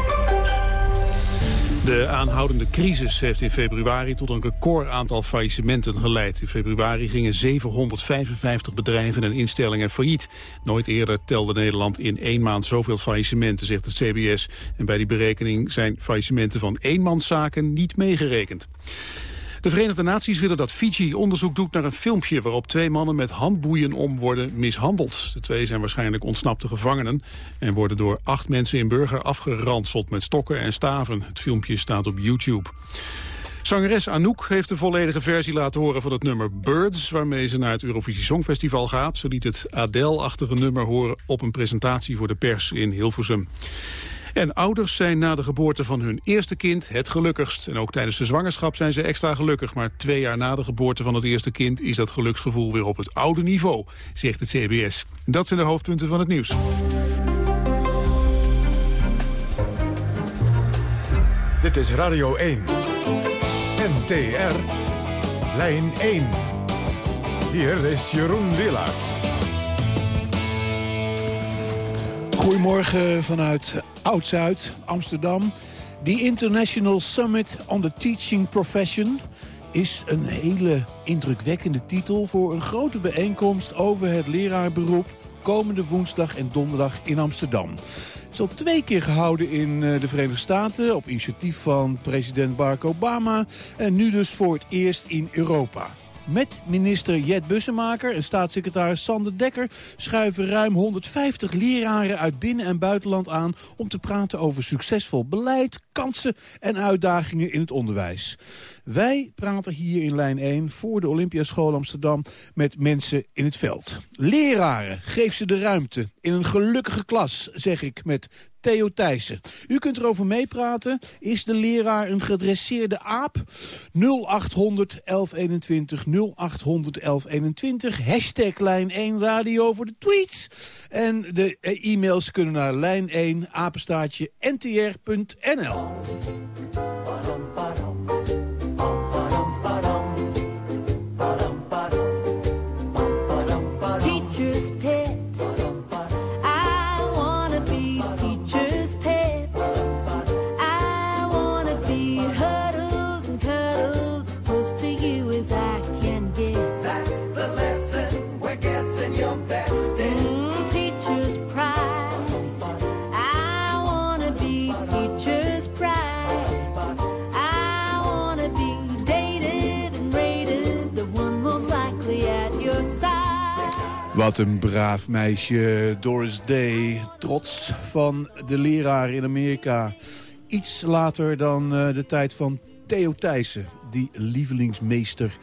De aanhoudende crisis heeft in februari tot een record aantal faillissementen geleid. In februari gingen 755 bedrijven en instellingen failliet. Nooit eerder telde Nederland in één maand zoveel faillissementen, zegt het CBS. En bij die berekening zijn faillissementen van eenmanszaken niet meegerekend. De Verenigde Naties willen dat Fiji onderzoek doet naar een filmpje... waarop twee mannen met handboeien om worden mishandeld. De twee zijn waarschijnlijk ontsnapte gevangenen... en worden door acht mensen in Burger afgeranseld met stokken en staven. Het filmpje staat op YouTube. Zangeres Anouk heeft de volledige versie laten horen van het nummer Birds... waarmee ze naar het Eurovisie Songfestival gaat. Ze liet het Adele-achtige nummer horen op een presentatie voor de pers in Hilversum. En ouders zijn na de geboorte van hun eerste kind het gelukkigst. En ook tijdens de zwangerschap zijn ze extra gelukkig. Maar twee jaar na de geboorte van het eerste kind... is dat geluksgevoel weer op het oude niveau, zegt het CBS. Dat zijn de hoofdpunten van het nieuws. Dit is Radio 1. NTR. Lijn 1. Hier is Jeroen Willaert. Goedemorgen vanuit Oud-Zuid, Amsterdam. The International Summit on the Teaching Profession is een hele indrukwekkende titel voor een grote bijeenkomst over het leraarberoep komende woensdag en donderdag in Amsterdam. Het is al twee keer gehouden in eh, de Verenigde Staten op initiatief van president Barack Obama en nu dus voor het eerst in Europa. Met minister Jet Bussemaker en staatssecretaris Sander Dekker... schuiven ruim 150 leraren uit binnen- en buitenland aan... om te praten over succesvol beleid, kansen en uitdagingen in het onderwijs. Wij praten hier in lijn 1 voor de Olympiaschool Amsterdam... met mensen in het veld. Leraren, geef ze de ruimte. In een gelukkige klas, zeg ik met Theo Thijssen. U kunt erover meepraten. Is de leraar een gedresseerde aap? 0800 1121 0800 1121. Hashtag lijn 1 radio voor de tweets. En de e-mails kunnen naar lijn 1 apenstaatje ntr.nl. Wat een braaf meisje, Doris Day. Trots van de leraar in Amerika. Iets later dan eh, de tijd van Theo Thijssen. Die lievelingsmeester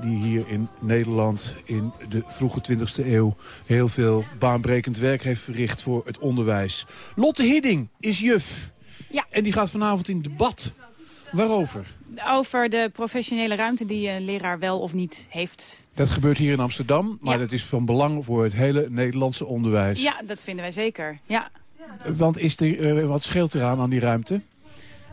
die hier in Nederland in de vroege 20e eeuw... heel veel baanbrekend werk heeft verricht voor het onderwijs. Lotte Hidding is juf. Ja. En die gaat vanavond in debat. Waarover? Over de professionele ruimte die een leraar wel of niet heeft. Dat gebeurt hier in Amsterdam, maar Ja. dat is van belang voor het hele Nederlandse onderwijs. Ja, dat vinden wij zeker. Ja. Want is er, eh, wat scheelt eraan aan die ruimte?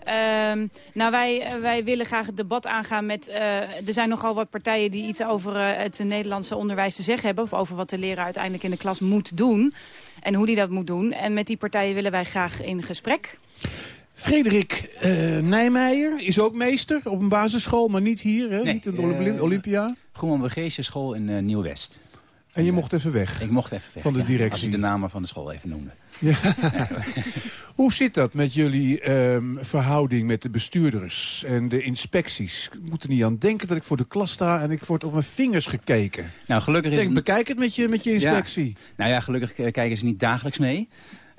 Ehm, nou, wij, eh, wij willen graag het debat aangaan met... eh, er zijn nogal wat partijen die iets over het Nederlandse onderwijs te zeggen hebben... of over wat de leraar uiteindelijk in de klas moet doen. En hoe die dat moet doen. En met die partijen willen wij graag in gesprek. Frederik eh, Nijmeijer is ook meester op een basisschool, maar niet hier, hè? Nee, niet in de eh, Olympi- Olympia. Groenman Begeesje school in eh, Nieuw-West. En je mocht even weg. Ik mocht even weg, Van de ja, directie. Als ik de namen van de school even noemde. Ja. Hoe zit dat met jullie ehm, verhouding met de bestuurders en de inspecties? Ik moet er niet aan denken dat ik voor de klas sta en ik word op mijn vingers gekeken. Nou, gelukkig Ik is denk, het- bekijk het met je, met je inspectie. Ja. Nou ja, gelukkig kijken ze niet dagelijks mee.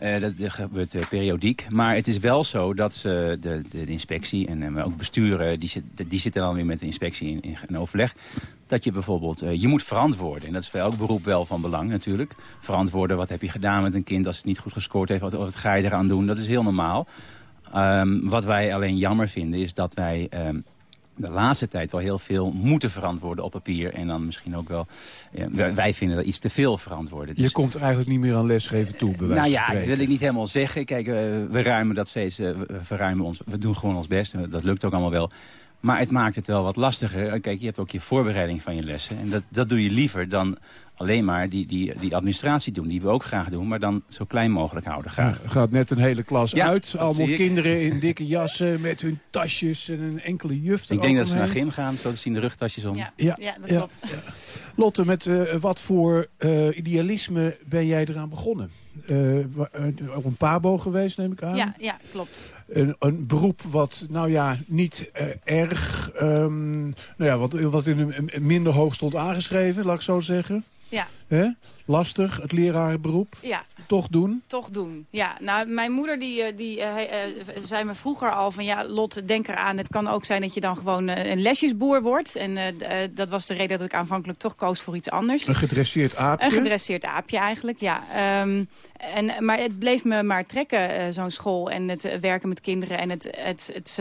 Eh, dat, gebeurt eh, periodiek. Maar het is wel zo dat ze de, de, inspectie en eh, ook besturen... Die, zit, die zitten dan weer met de inspectie in, in, overleg. Dat je bijvoorbeeld... je moet verantwoorden. En dat is voor elk beroep wel van belang natuurlijk. Verantwoorden, wat heb je gedaan met een kind als het niet goed gescoord heeft? Wat, wat ga je eraan doen? Dat is heel normaal. Ehm, wat wij alleen jammer vinden is dat wij... ehm, de laatste tijd wel heel veel moeten verantwoorden op papier. En dan misschien ook wel... ja, wij, vinden dat iets te veel verantwoorden. Dus Je komt eigenlijk niet meer aan lesgeven toe, bij nou ja, dat wil ik niet helemaal zeggen. Kijk, eh, we ruimen dat steeds, eh, we- we verruimen ons, we doen gewoon ons best. En dat lukt ook allemaal wel. Maar het maakt het wel wat lastiger. Eh, Kijk, je hebt ook je voorbereiding van je lessen. En dat, dat doe je liever dan alleen maar die, die, die administratie doen. Die we ook graag doen, maar dan zo klein mogelijk houden. Graag. Er gaat net een hele klas Ja, uit. dat Allemaal kinderen in dikke jassen met hun tasjes en een enkele juf Ik denk dat ze naar gym gaan, zo te zien de rugtasjes om. Ja, ja, Lotte, met eh, wat voor eh, idealisme ben jij eraan begonnen? Eh, wa- eh, op een pabo geweest, neem ik aan? Ja, ja, klopt. Een, een beroep wat, nou ja, niet eh, erg... ehm, nou ja, wat, wat in een minder hoog stond aangeschreven, laat ik zo zeggen. Ja. Hè? Lastig, het lerarenberoep. Ja. Toch doen. Toch doen, ja. Nou, mijn moeder die, eh, die eh, eh, zei me vroeger al van... ja, Lot, denk eraan, het kan ook zijn dat je dan gewoon een lesjesboer wordt. En dat was de reden dat ik aanvankelijk toch koos voor iets anders. Een gedresseerd aapje. Een gedresseerd aapje eigenlijk, ja. Ehm, en, maar het bleef me maar trekken, zo'n school. En het werken met kinderen en het, het, het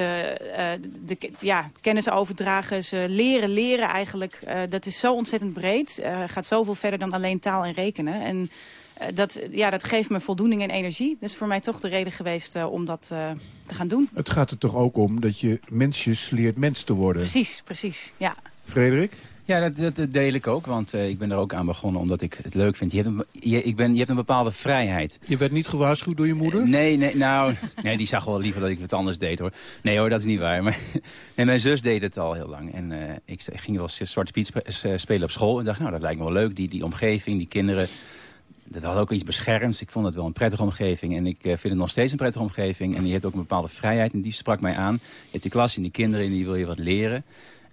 de, ja, kennis overdragen. Ze leren, leren eigenlijk. Dat is zo ontzettend breed. Gaat zoveel verder dan alleen taal en rekenen. En eh, dat, ja, dat geeft me voldoening en energie. Dat is voor mij toch de reden geweest eh, om dat eh, te gaan doen. Het gaat er toch ook om dat je mensjes leert mens te worden. Precies, precies, ja. Frederik? Ja, dat, dat, dat deel ik ook, want eh, ik ben er ook aan begonnen omdat ik het leuk vind. Je hebt een, je, ik ben, je hebt een bepaalde vrijheid. Je werd niet gewaarschuwd door je moeder? Nee, nee, nou, nee, die zag wel liever dat ik het anders deed hoor. Nee hoor, dat is niet waar. Maar, nee, mijn zus deed het al heel lang. En eh, ik ging wel Zwarte Piet eh, spelen op school. En dacht, nou, dat lijkt me wel leuk. Die, die omgeving, die kinderen. Dat had ook iets beschermds. Ik vond het wel een prettige omgeving. En ik eh, vind het nog steeds een prettige omgeving. En je hebt ook een bepaalde vrijheid. En die sprak mij aan. Je hebt die klas en die kinderen en die wil je wat leren.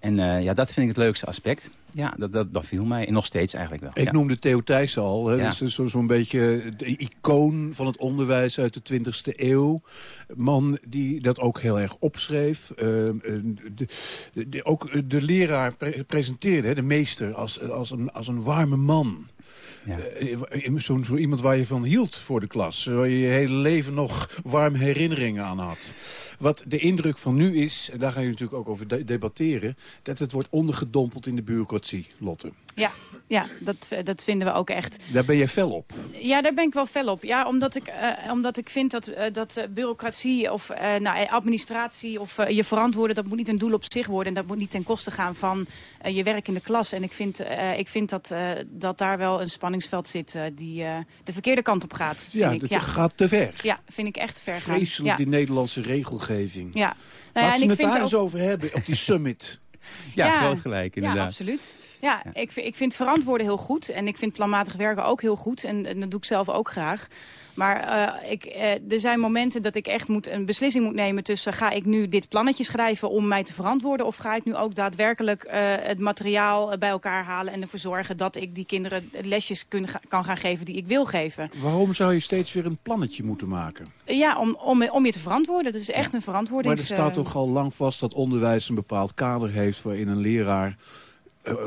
En eh, ja, dat vind ik het leukste aspect. Ja, dat, dat, dat viel mij. En nog steeds eigenlijk wel. Ik ja. noemde Theo Thijssen al. Hè? Ja. Zo- zo'n beetje de icoon van het onderwijs uit de 20e eeuw. Man die dat ook heel erg opschreef. Eh, de, ook de leraar pre- presenteerde, hè, de meester, als, als, een, als een warme man. Eh, Zo'n zo iemand waar je van hield voor de klas. Waar je je hele leven nog warme herinneringen aan had. Wat de indruk van nu is, en daar gaan jullie natuurlijk ook over de- debatteren... dat het wordt ondergedompeld in de Lotte. Ja, ja dat, eh, dat vinden we ook echt. Daar ben je fel op. Ja, daar ben ik wel fel op. Ja, omdat ik, eh, omdat ik vind dat, eh, dat bureaucratie of eh, nou, administratie of je verantwoorden... dat moet niet een doel op zich worden. En dat moet niet ten koste gaan van je werk in de klas. En ik vind, ik vind dat, dat daar wel een spanningsveld zit die de verkeerde kant op gaat. Ja, ik. dat ja. gaat te ver. Ja, vind ik echt ver gaan. Vreselijk, Ja. die Nederlandse regelgeving. Ja. Nou ja, en ik het daar vind eens ook... over hebben, op die summit. Ja, groot gelijk, Ja, inderdaad. absoluut. Ja, Ik, vind- ik vind verantwoorden heel goed. En ik vind planmatig werken ook heel goed. En, en dat doe ik zelf ook graag. Maar eh, ik, eh, er zijn momenten dat ik echt moet, een beslissing moet nemen tussen... ga ik nu dit plannetje schrijven om mij te verantwoorden... of ga ik nu ook daadwerkelijk eh, het materiaal bij elkaar halen... en ervoor zorgen dat ik die kinderen lesjes kun, kan gaan geven die ik wil geven. Waarom zou je steeds weer een plannetje moeten maken? Ja, om, om, om je te verantwoorden. Dat is echt een Maar verantwoordings... er staat toch al lang vast dat onderwijs een bepaald kader heeft... waarin een leraar,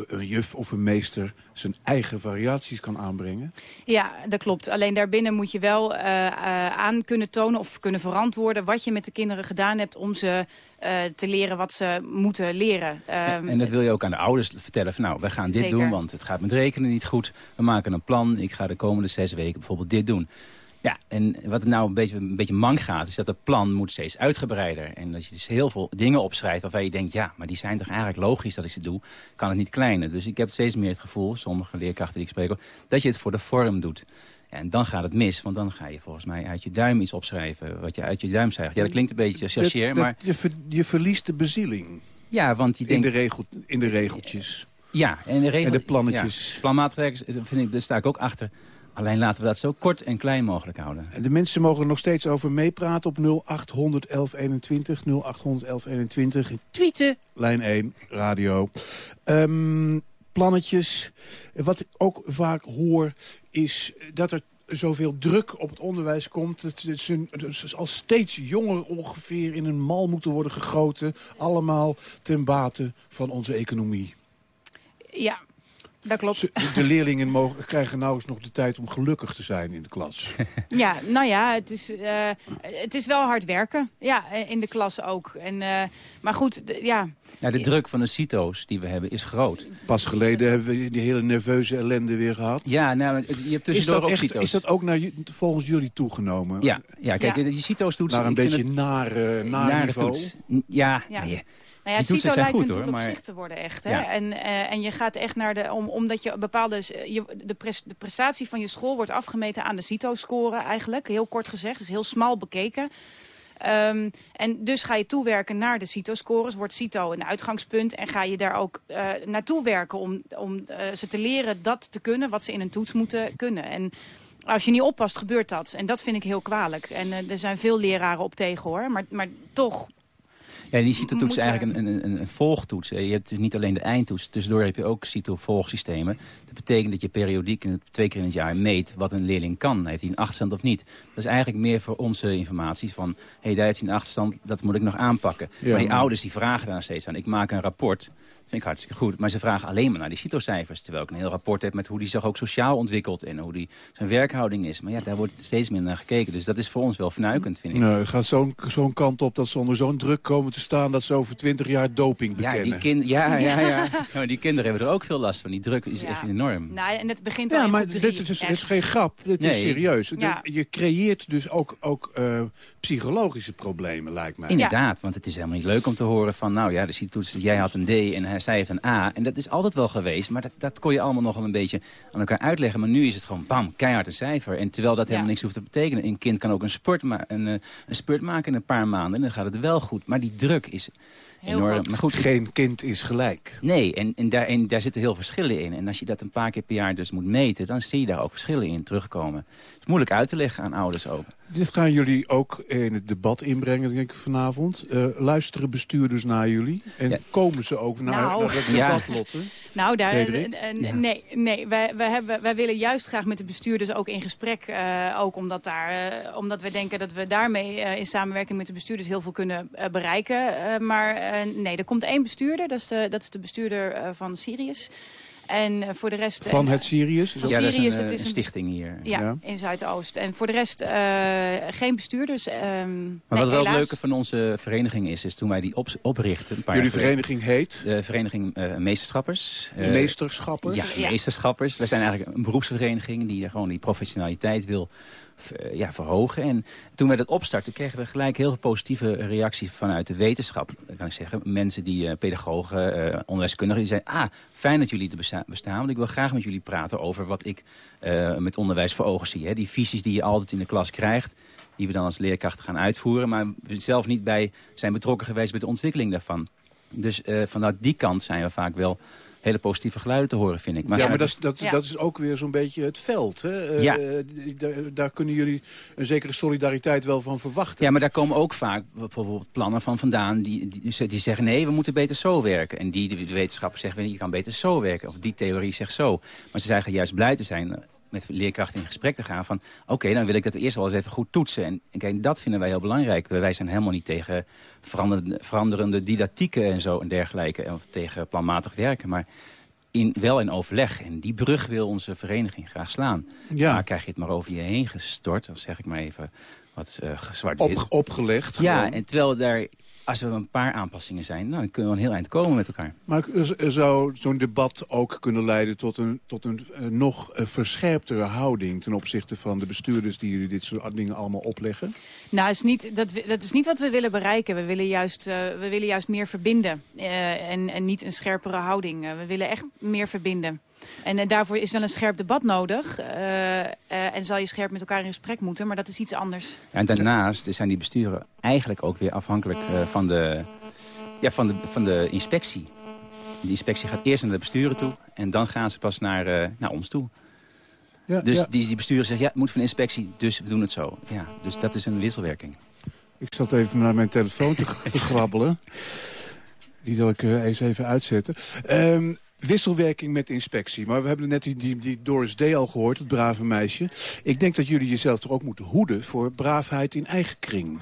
een juf of een meester... zijn eigen variaties kan aanbrengen. Ja, dat klopt. Alleen daarbinnen moet je wel eh, eh, aan kunnen tonen of kunnen verantwoorden... wat je met de kinderen gedaan hebt om ze eh, te leren wat ze moeten leren. Ehm, En dat wil je ook aan de ouders vertellen. Van, nou, wij gaan dit Zeker. doen, want het gaat met rekenen niet goed. We maken een plan. Ik ga de komende zes weken bijvoorbeeld dit doen. Ja, en wat er nou een beetje, een beetje mank gaat... is dat het plan moet steeds uitgebreider. En dat je dus heel veel dingen opschrijft waarvan je denkt... ja, maar die zijn toch eigenlijk logisch dat ik ze doe. Kan het niet kleiner. Dus ik heb steeds meer het gevoel, sommige leerkrachten die ik spreek... dat je het voor de vorm doet. En dan gaat het mis, want dan ga je volgens mij uit je duim iets opschrijven... wat je uit je duim zegt. Ja, dat klinkt een beetje dat- maar... Je, ver- je verliest de bezieling Ja, want je in, de regel, in de regeltjes. Ja, en de, regel, En de plannetjes. Ja, is- vind ik, daar sta ik ook achter. Alleen laten we dat zo kort en klein mogelijk houden. En de mensen mogen er nog steeds over meepraten op 0800 1121. 0800 1121. Tweeten, lijn 1, radio. Ehm, plannetjes. Wat ik ook vaak hoor is dat er zoveel druk op het onderwijs komt. Dat ze dat ze al steeds jonger ongeveer in een mal moeten worden gegoten. Allemaal ten bate van onze economie. Ja, dat klopt. Ze- De leerlingen mogen, krijgen nauwelijks nog de tijd om gelukkig te zijn in de klas. Ja, nou ja, het is, eh, het is wel hard werken. Ja, eh, in de klas ook. En, eh, maar goed, ja. Ja, de druk van de CITO's die we hebben is groot. Pas geleden hebben we die hele nerveuze ellende weer gehad. Ja, nou, je hebt Is tussendoor dat, ook echt, CITO's. is dat ook naar, volgens jullie toegenomen? Ja, ja kijk, Ja. die CITO's doet Naar een beetje het- naar, naar nare niveau? toets. N- Ja, Ja. nee, Nou ja, CITO lijkt goed, een hoor, doel op maar- zich te worden echt. Hè? Ja. En, eh, en je gaat echt naar de... Om, omdat je bepaalde... Je, de, pres- de prestatie van je school wordt afgemeten aan de CITO-score eigenlijk. Heel kort gezegd. Dus heel smal bekeken. Ehm, en dus ga je toewerken naar de CITO-scores. Wordt CITO een uitgangspunt. En ga je daar ook eh, naartoe werken om, om eh, ze te leren dat te kunnen. Wat ze in een toets moeten kunnen. En als je niet oppast, gebeurt dat. En dat vind ik heel kwalijk. En eh, er zijn veel leraren op tegen hoor. Maar, maar toch Ja, die CITO-toets is eigenlijk een, een, een, een volgtoets. hè. Je hebt dus niet alleen de eindtoets. Tussendoor heb je ook CITO-volgsystemen. Dat betekent dat je periodiek in het, twee keer in het jaar meet wat een leerling kan. Heeft hij een achterstand of niet? Dat is eigenlijk meer voor onze informatie van... hé, hey, daar heeft hij een achterstand, dat moet ik nog aanpakken. Ja, maar die maar- ouders die vragen daar steeds aan. Ik maak een rapport, vind ik hartstikke goed. Maar ze vragen alleen maar naar die CITO-cijfers. Terwijl ik een heel rapport heb met hoe die zich ook sociaal ontwikkelt... en hoe die zijn werkhouding is. Maar ja, daar wordt steeds minder naar gekeken. Dus dat is voor ons wel vernuikend, vind ik. Nou, het gaat zo'n zo'n kant op dat ze onder zo'n druk komen te staan... dat ze over twintig jaar doping Ja, bekennen. die, kind, ja, ja, ja. Ja, maar die kinderen hebben er ook veel last van. Die druk is echt enorm. Nou, en het begint al Ja, maar dit is, het is geen grap. Dit is Nee. serieus. Ja. Je creëert dus ook, ook eh, psychologische problemen, lijkt mij. Inderdaad, want het is helemaal niet leuk om te horen van... nou ja, de CITO-toets, jij had een D en hij- zij heeft een A. En dat is altijd wel geweest, maar dat, dat kon je allemaal nog wel een beetje aan elkaar uitleggen. Maar nu is het gewoon bam, keihard een cijfer. En terwijl dat helemaal niks hoeft te betekenen. Een kind kan ook een spurt, een, eh, een spurt maken in een paar maanden en dan gaat het wel goed. Maar die druk is enorm. Maar goed, Geen kind is gelijk. Nee, en, en, daar, en daar zitten heel verschillen in. En als je dat een paar keer per jaar dus moet meten... dan zie je daar ook verschillen in terugkomen. Het is moeilijk uit te leggen aan ouders ook. Dit gaan jullie ook in het debat inbrengen, denk ik, vanavond. Eh, luisteren bestuurders naar jullie? En komen ze ook naar, Nou. naar het Ja. debat, Lotte? Nou, daar, Ja. nee, nee wij, wij, hebben, wij willen juist graag met de bestuurders ook in gesprek. eh, ook omdat, daar, eh, omdat we denken dat we daarmee eh, in samenwerking met de bestuurders heel veel kunnen bereiken. Maar nee, er komt één bestuurder, dat is de, dat is de bestuurder van Sirius. En eh, voor de rest... Van en, het Sirius? Van ja, dat is een, Sirius, eh, het is een stichting hier. Ja, Ja. in Zuidoost. En voor de rest eh, geen bestuurders. ehm, Maar nee, wat wel het leuke van onze vereniging is... is toen wij die op, oprichten... Een paar Jullie vereniging heet? De vereniging eh, Meesterschappers. Eh, Meesterschappers? Ja, Ja. meesterschappers. Wij zijn eigenlijk een beroepsvereniging die gewoon die professionaliteit wil eh, ja, verhogen. En toen we dat opstartten kregen we gelijk heel veel positieve reacties vanuit de wetenschap. Kan ik zeggen. Mensen die, eh, pedagogen, eh, onderwijskundigen, die zeiden... ah, fijn dat jullie er besta- bestaan, want ik wil graag met jullie praten over wat ik eh, met onderwijs voor ogen zie. Hè. Die visies die je altijd in de klas krijgt, die we dan als leerkrachten gaan uitvoeren. Maar we zelf niet bij zijn betrokken geweest bij de ontwikkeling daarvan. Dus eh, vanuit die kant zijn we vaak wel hele positieve geluiden te horen, vind ik. ja, maar dat, is- is dat, Ja. dat is ook weer zo'n beetje het veld. Hè? Eh, Ja. eh, daar, kunnen jullie een zekere solidariteit wel van verwachten. Ja, maar daar komen ook vaak bijvoorbeeld plannen van vandaan... die, die, die zeggen, nee, we moeten beter zo werken. En die, de, wetenschappers zeggen, je kan beter zo werken. Of die theorie zegt zo. Maar ze zeggen juist blij te zijn met leerkrachten in gesprek te gaan... van oké, dan wil ik dat we eerst wel eens even goed toetsen. En, en kijk, dat vinden wij heel belangrijk. Wij zijn helemaal niet tegen veranderende, veranderende didactieken en zo en dergelijke... of tegen planmatig werken, maar... In, wel in overleg. En die brug wil onze vereniging graag slaan. Ja. Maar krijg je het maar over je heen gestort, dan zeg ik maar even wat uh, zwart-wit. Op, opgelegd. Ja, gewoon. en terwijl daar, als er een paar aanpassingen zijn... Nou, dan kunnen we een heel eind komen met elkaar. Maar er er zou zo'n debat ook kunnen leiden tot een, tot een eh, nog eh, verscherptere houding... ten opzichte van de bestuurders die jullie dit soort dingen allemaal opleggen? Nou, is niet, dat, dat is niet wat we willen bereiken. We willen juist, eh, we willen juist meer verbinden. eh, en, en niet een scherpere houding. Eh, we willen echt meer verbinden. En eh, daarvoor is wel een scherp debat nodig. eh, eh, en zal je scherp met elkaar in gesprek moeten. Maar dat is iets anders. En daarnaast zijn die besturen eigenlijk ook weer afhankelijk eh, van, de, ja, van, de, van de inspectie. De inspectie gaat eerst naar de besturen toe... en dan gaan ze pas naar, eh, naar ons toe. Ja, Dus ja. die, die besturen zeggen, ja, het moet van de inspectie, dus we doen het zo. Ja, dus dat is een wisselwerking. Ik zat even naar mijn telefoon te, te grabbelen. Die zal ik eh, eens even uitzetten. Ehm, wisselwerking met inspectie. Maar we hebben net die, die, Doris D. al gehoord, het brave meisje. Ik denk dat jullie jezelf toch ook moeten hoeden voor braafheid in eigen kring.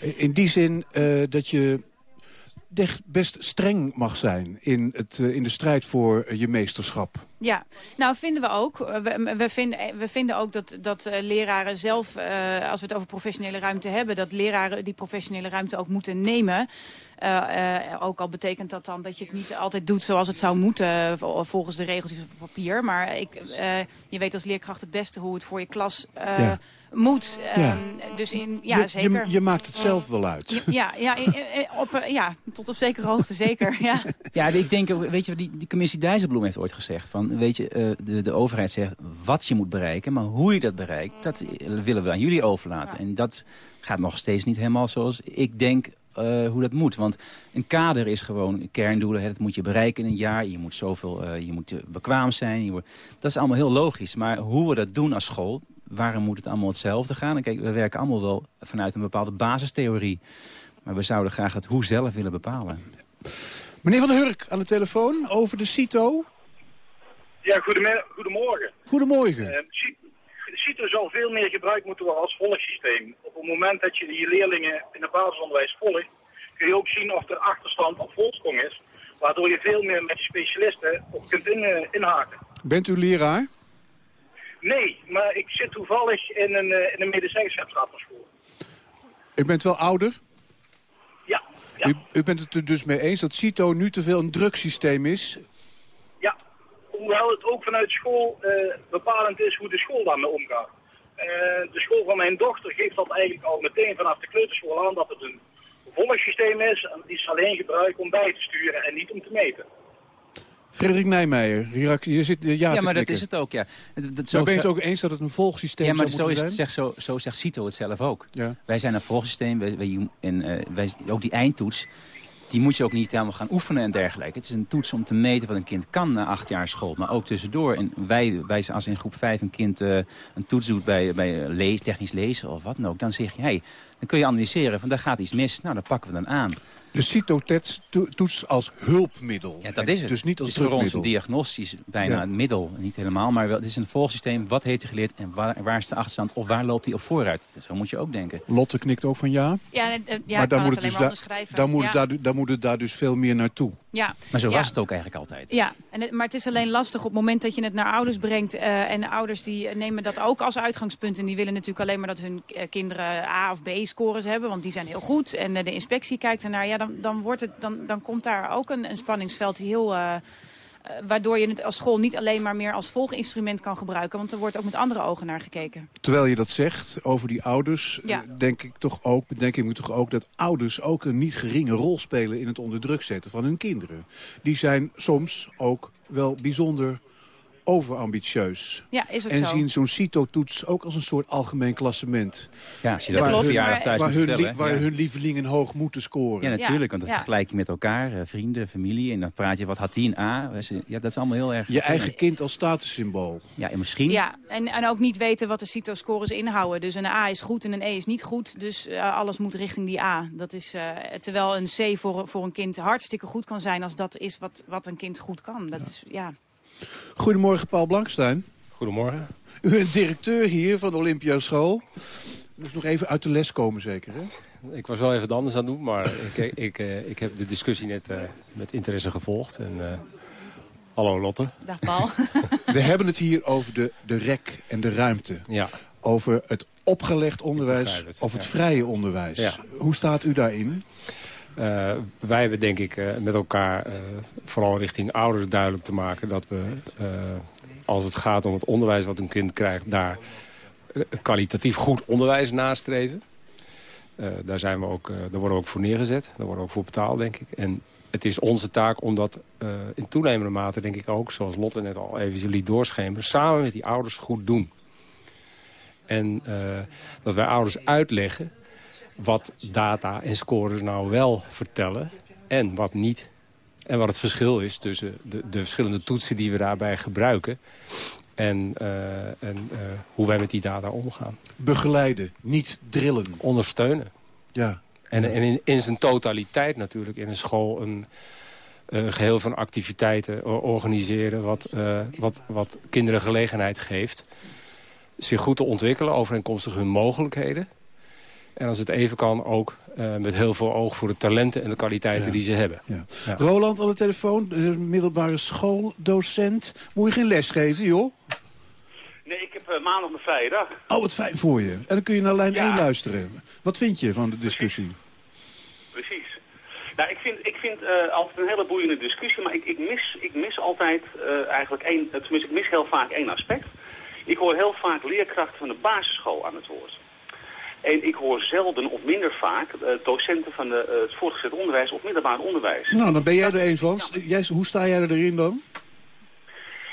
In die zin eh, dat je best streng mag zijn in, het, eh, in de strijd voor eh, je meesterschap. Ja, nou vinden we ook. We, vinden, we vinden ook dat, dat leraren zelf, als we het over professionele ruimte hebben... dat leraren die professionele ruimte ook moeten nemen. Eh, eh, ook al betekent dat dan dat je het niet altijd doet zoals het zou moeten... vol- volgens de regeltjes op papier. Maar ik, eh, je weet als leerkracht het beste hoe het voor je klas... eh, Ja. moet. Ja. Ehm, Dus in, ja, je, zeker. Je, je maakt het zelf wel uit. Ja, ja, op, eh, ja, tot op zekere hoogte zeker. Ja. Ja, ik denk, weet je, wat die, die commissie Dijsselbloem heeft ooit gezegd. Van, weet je, eh, de, de overheid zegt wat je moet bereiken, maar hoe je dat bereikt, dat willen we aan jullie overlaten. En dat gaat nog steeds niet helemaal zoals ik denk eh, hoe dat moet. Want een kader is gewoon kerndoelen. Hè, dat moet je bereiken in een jaar. Je moet zoveel, eh, je moet eh, bekwaam zijn. Je wordt, dat is allemaal heel logisch. Maar hoe we dat doen als school, waarom moet het allemaal hetzelfde gaan? En kijk, we werken allemaal wel vanuit een bepaalde basistheorie. Maar we zouden graag het hoe zelf willen bepalen. Meneer Van der Hurk aan de telefoon over de CITO. Ja, goedemorgen. Goedemorgen. Eh, Ci- CITO zal veel meer gebruikt moeten worden als volgsysteem. Op het moment dat je je leerlingen in het basisonderwijs volgt, kun je ook zien of er achterstand of voorsprong is. Waardoor je veel meer met je specialisten op kunt in, eh, inhaken. Bent u leraar? Nee, maar ik zit toevallig in een, eh, in een medicijnschapschool. U bent wel ouder? Ja. U, u bent het er dus mee eens dat CITO nu te veel een drugsysteem is? Hoewel het ook vanuit school eh, bepalend is hoe de school daarmee omgaat. Eh, de school van mijn dochter geeft dat eigenlijk al meteen vanaf de kleuterschool aan dat het een volgsysteem is. En die is alleen gebruikt om bij te sturen en niet om te meten. Frederik Nijmeijer, hier, je zit ja, Ja, te maar dat is het ook, ja. Dat, dat, Maar ben je het ook eens dat het een volgsysteem Ja, maar zo, is het, zegt, zo, zo zegt CITO het zelf ook. Ja. Wij zijn een volgsysteem. Wij, wij, en, eh, wij, ook die eindtoets, die moet je ook niet helemaal gaan oefenen en dergelijke. Het is een toets om te meten wat een kind kan na acht jaar school. Maar ook tussendoor. En wij, wij als in groep vijf een kind eh, een toets doet bij, bij lees, technisch lezen of wat dan ook. Dan zeg je, hey, dan kun je analyseren van daar gaat iets mis. Nou, dan pakken we dan aan. De CITO-toets als hulpmiddel. Ja, dat is het. Dus niet als het is voor ons een diagnostisch bijna Ja. een middel. Niet helemaal, maar wel, het is een volgsysteem. Wat heeft hij geleerd en waar, waar is de achterstand? Of waar loopt hij op vooruit? Zo moet je ook denken. Lotte knikt ook van ja. Ja, eh, eh, ja maar kan moet het dus maar daar, moet, ja. het daar, dan moet het daar dus veel meer naartoe. Ja. Maar zo Ja. was het ook eigenlijk altijd. Ja, en het, maar het is alleen lastig op het moment dat je het naar ouders brengt. eh, en de ouders die nemen dat ook als uitgangspunt. En die willen natuurlijk alleen maar dat hun eh, kinderen A of B scores hebben. Want die zijn heel goed. En eh, de inspectie kijkt ernaar. Ja, dan, dan, wordt het, dan, dan komt daar ook een, een spanningsveld die heel... eh, waardoor je het als school niet alleen maar meer als volginstrument kan gebruiken. Want er wordt ook met andere ogen naar gekeken. Terwijl je dat zegt over die ouders, Ja. eh, denk ik toch ook, bedenk ik me toch ook dat ouders ook een niet geringe rol spelen in het onder druk zetten van hun kinderen. Die zijn soms ook wel bijzonder overambitieus. Ja, is ook en zo. zien zo'n CITO-toets ook als een soort algemeen klassement. Ja, als je Dat dat, verjaardag maar- thuis waar hun, li- waar ja. hun lievelingen hoog moeten scoren. Ja, natuurlijk, want dat Ja. vergelijk je met elkaar, eh, vrienden, familie. En dan praat je, wat had die een A? Ja, dat is allemaal heel erg... Je eigen kind als statussymbool. Ja, en misschien... Ja, en, en ook niet weten wat de CITO-scores inhouden. Dus een A is goed en een E is niet goed. Dus eh, alles moet richting die A. Dat is, eh, terwijl een C voor, voor een kind hartstikke goed kan zijn... als dat is wat, wat een kind goed kan. Dat is, ja. Goedemorgen, Paul Blankstein. Goedemorgen. U bent directeur hier van de Olympiaschool. Moest nog even uit de les komen zeker, hè? Ik was wel even wat anders aan het doen, maar ik, ik, eh, ik heb de discussie net eh, met interesse gevolgd. En, eh, hallo Lotte. Dag Paul. We hebben het hier over de, de rek en de ruimte. Ja. Over het opgelegd onderwijs het, of het ja. vrije onderwijs. Ja. Hoe staat u daarin? Eh, wij hebben denk ik eh, met elkaar eh, vooral richting ouders duidelijk te maken... dat we, als het gaat om het onderwijs wat een kind krijgt... daar kwalitatief goed onderwijs nastreven. Daar, zijn we ook, daar worden we ook voor neergezet. Daar worden we ook voor betaald, denk ik. En het is onze taak om dat in toenemende mate, denk ik ook... zoals Lotte net al even liet doorschemeren... samen met die ouders goed doen. En dat wij ouders uitleggen wat data en scores nou wel vertellen en wat niet. En wat het verschil is tussen de, de verschillende toetsen die we daarbij gebruiken... en, eh, en eh, hoe wij met die data omgaan. Begeleiden, niet drillen. Ondersteunen. Ja. En, en in, in zijn totaliteit natuurlijk in een school een, een geheel van activiteiten organiseren... Wat, eh, wat, wat kinderen gelegenheid geeft zich goed te ontwikkelen overeenkomstig hun mogelijkheden. En als het even kan ook eh, met heel veel oog voor de talenten en de kwaliteiten Ja. die ze hebben. Ja. Ja. Roland aan de telefoon, de middelbare schooldocent. Moet je geen les geven, joh? Nee, ik heb eh, maandag mijn vrije dag. Oh, wat fijn voor je. En dan kun je naar lijn Ja. 1 luisteren. Wat vind je van de discussie? Precies. Nou, ik vind, ik vind eh, altijd een hele boeiende discussie, maar ik, ik, mis, ik mis altijd eh, eigenlijk één, tenminste ik mis heel vaak één aspect. Ik hoor heel vaak vaak leerkrachten van de basisschool aan het woord. En ik hoor zelden of minder vaak eh, docenten van de, eh, het voortgezet onderwijs of middelbaar onderwijs. Nou, dan ben jij er een van. Jij, hoe sta jij erin dan?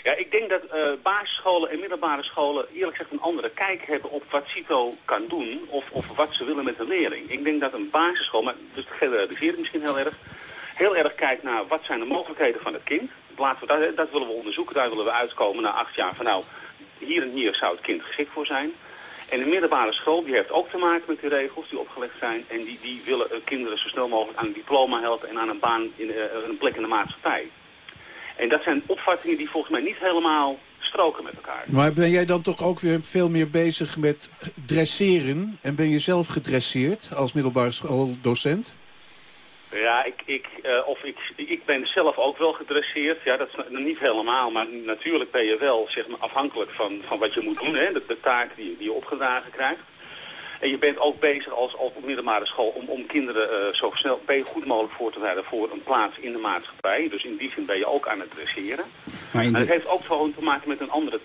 Ja, ik denk dat eh, basisscholen en middelbare scholen eerlijk gezegd een andere kijk hebben op wat CITO kan doen of, of wat ze willen met een leerling. Ik denk dat een basisschool, maar dus dat het misschien heel erg, heel erg kijkt naar wat zijn de mogelijkheden van het kind. Laten we dat, dat willen we onderzoeken, daar willen we uitkomen na acht jaar van nou, hier en hier zou het kind geschikt voor zijn. En de middelbare school die heeft ook te maken met die regels die opgelegd zijn. En die, die willen eh, kinderen zo snel mogelijk aan een diploma helpen en aan een baan, in eh, een plek in de maatschappij. En dat zijn opvattingen die volgens mij niet helemaal stroken met elkaar. Maar ben jij dan toch ook weer veel meer bezig met dresseren? En ben je zelf gedresseerd als middelbare schooldocent? Ja, ik, ik, eh, of ik, ik ben zelf ook wel gedresseerd. Ja, dat is niet helemaal, maar natuurlijk ben je wel zeg maar, afhankelijk van, van wat je moet doen. Hè? De, de taak die, die je opgedragen krijgt. En je bent ook bezig als, als op middelbare school om, om kinderen eh, zo snel goed mogelijk voor te bereiden voor een plaats in de maatschappij. Dus in die zin ben je ook aan het dresseren. Maar Maar het heeft ook gewoon te maken met een andere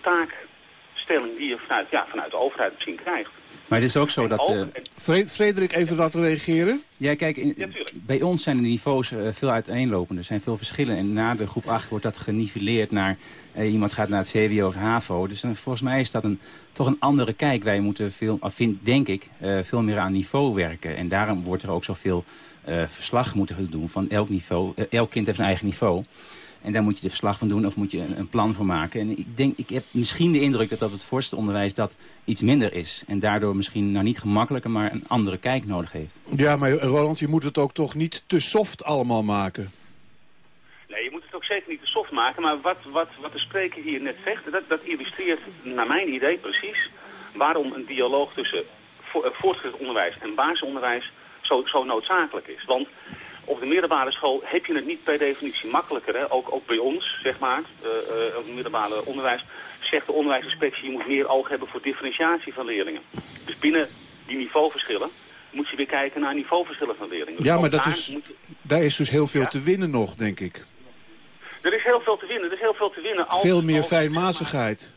taakstelling die je vanuit, ja, vanuit de overheid misschien krijgt. Maar het is ook zo dat... eh, Fre- Frederik, even laten reageren. Ja, kijk, in- bij ons zijn de niveaus eh, veel uiteenlopend. Er zijn veel verschillen. En na de groep 8 wordt dat geniveleerd naar... eh, iemand gaat naar het CWO of HAVO. Dus dan, volgens mij is dat een, toch een andere kijk. Wij moeten veel, vind, denk ik, eh, veel meer aan niveau werken. En daarom wordt er ook zoveel eh verslag moeten doen van elk niveau. Elk kind heeft een eigen niveau. En daar moet je de verslag van doen of moet je een, een plan voor maken. En ik denk, ik heb misschien de indruk dat op het voorste onderwijs dat iets minder is. En daardoor misschien nou niet gemakkelijker, maar een andere kijk nodig heeft. Ja, maar Roland, je moet het ook toch niet te soft allemaal maken. Nee, je moet het ook zeker niet te soft maken. Maar wat, wat, wat de spreker hier net zegt, dat, dat illustreert naar mijn idee precies waarom een dialoog tussen vo- voortgezet onderwijs en basisonderwijs zo, zo noodzakelijk is. Want op de middelbare school heb je het niet per definitie makkelijker. Hè? Ook, ook bij ons, zeg maar, eh, eh, op het middelbare onderwijs, zegt de onderwijsinspectie, je moet meer oog hebben voor differentiatie van leerlingen. Dus binnen die niveauverschillen moet je weer kijken naar niveauverschillen van leerlingen. Dus Ja, maar dat daar is, moet daar is dus heel veel te winnen nog, denk ik. er is heel veel te winnen. Er is heel veel te winnen als... Veel meer als- fijnmazigheid.